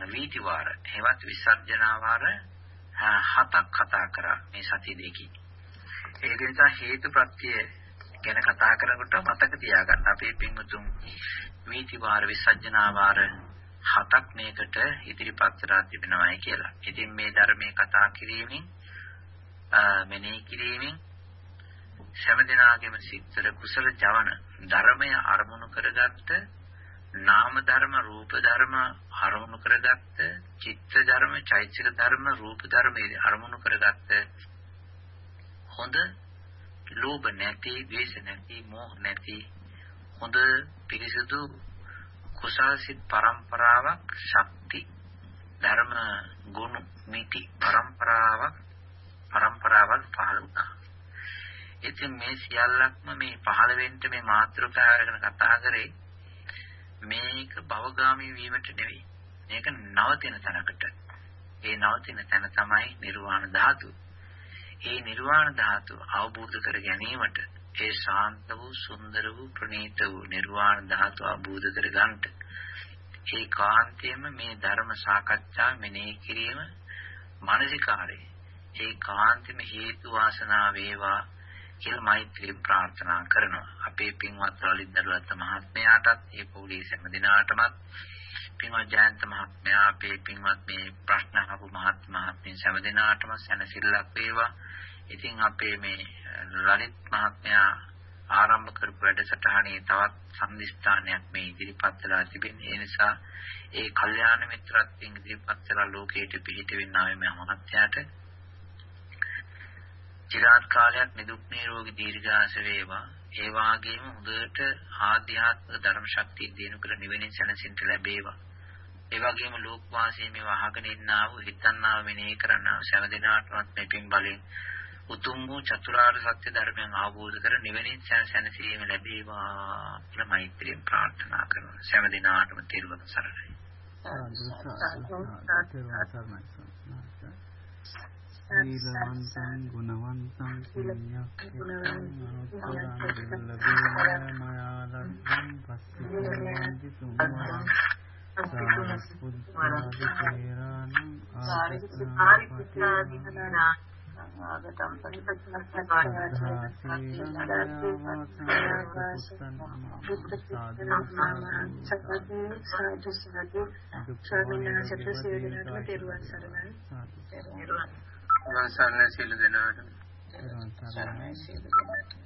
වීතිවාර හේවත් විසර්ජනාවාර හතක් කතා කරා මේ සති දෙකේ. ඒක නිසා හේතුප්‍රත්‍ය ගැන කතා කරනකොට මතක තියාගන්න අපේ පින්වතුන් වීතිවාර විසර්ජනාවාර හතක් මේකට ඉදිරිපත් කරලා තිබෙනවායි කියලා. ඉතින් මේ ධර්මයේ කතා කිරීමෙන් මෙනෙහි කිරීමෙන් සෑම සිත්තර කුසල ජවන ධර්මය අරමුණු කරගත්ත නාම ධර්ම රූප ධර්ම අරමුණු කරගත්ත චිත්ත ධර්ම චෛතසික ධර්ම රූප ධර්ම අරමුණු කරගත්ත හොඳ ලෝභ නැති ද්වේෂ නැති මෝහ නැති හොඳ පිරිසිදු කුසල් සිත් පරම්පරාවක් ශක්ති ධර්ම ගුණ මිති පරම්පරාවක් පරම්පරාවක් පහළ වුණා. ඉතින් මේ සියල්ලක්ම මේ පහළ වෙන්න මේ මාත්‍රකාව ගැන කතා කරේ මේක භවගාමී වීමට නෙවෙයි. මේක නවතින තැනකට. ඒ නවතින තැන තමයි නිර්වාණ ධාතු. ඒ නිර්වාණ ධාතු අවබෝධ කර ගැනීමට ඒ ශාන්ත වූ සුන්දර වූ ප්‍රණීත වූ නිර්වාණ ධාතු අවබෝධ කර ගන්නට ඒ කාන්තේම මේ ධර්ම සාකච්ඡා මෙනෙහි කිරීම මානසිකාරේ ඒ කාන්තේම හේතු වාසනා වේවා කියලා මෛත්‍රී ප්‍රාර්ථනා කරනවා. අපේ පින්වත් ලලිත් දරුවත් මහත්මයාටත් ඒ පොලී සෑම දිනාටමත් පින්වත් ජයන්ත මහත්මයා අපේ පින්වත් මේ ප්‍රශ්න අහපු මහත් මහත්මිය සෑම දිනාටම සැනසෙල්ලක් වේවා. ඉතින් අපේ මේ ලලිත් මහත්මයා ආරම්භ කරපු වැඩසටහනේ තවත් සම්දිස්ථානයක් මේ ඉදිරිපත් වෙලා තිබෙනවා. ඒ නිසා ඒ කල්යාණ මිත්‍රත්වයෙන් ඉදිරිපත් වෙලා ලෝකයට පිහිට වෙන්නා මේ මහත්යාට চিරාත් කාලයක් නිදුක් නිරෝගී දීර්ඝාස වේවා. ඒ වාගේම හොඳට ආධ්‍යාත්මික ධර්ම ශක්තිය දිනු කර නිවෙනින් සැනසෙන්න ලැබේවා. ඒ වගේම ලෝක වාසී මේව අහගෙන ඉන්නා වූ හිතන්නා වූ මෙනෙහි කරන්නා වූ සෑම දිනාටමත් මේ පින් බලෙන් උතුම් වූ චතුරාර්ය සත්‍ය ධර්මයන් අවබෝධ කර නිවෙනින් සැනසීම ලැබේවා කියලා මෛත්‍රියෙන් ප්‍රාර්ථනා කරනවා. සෑම දිනාටම තෙරුවන් සරණයි. සීලවන්තං ගුණවන්තං පුඤ්ඤක්ඛිතං මයා ලබ්ධං පස්සිතං තුම්මරං සාරපුත්තාදිතේරාණං ආරිත්‍යාදිනා ආගතම් සරණ සියලු දෙනාට සරණයි සියලු දෙනාට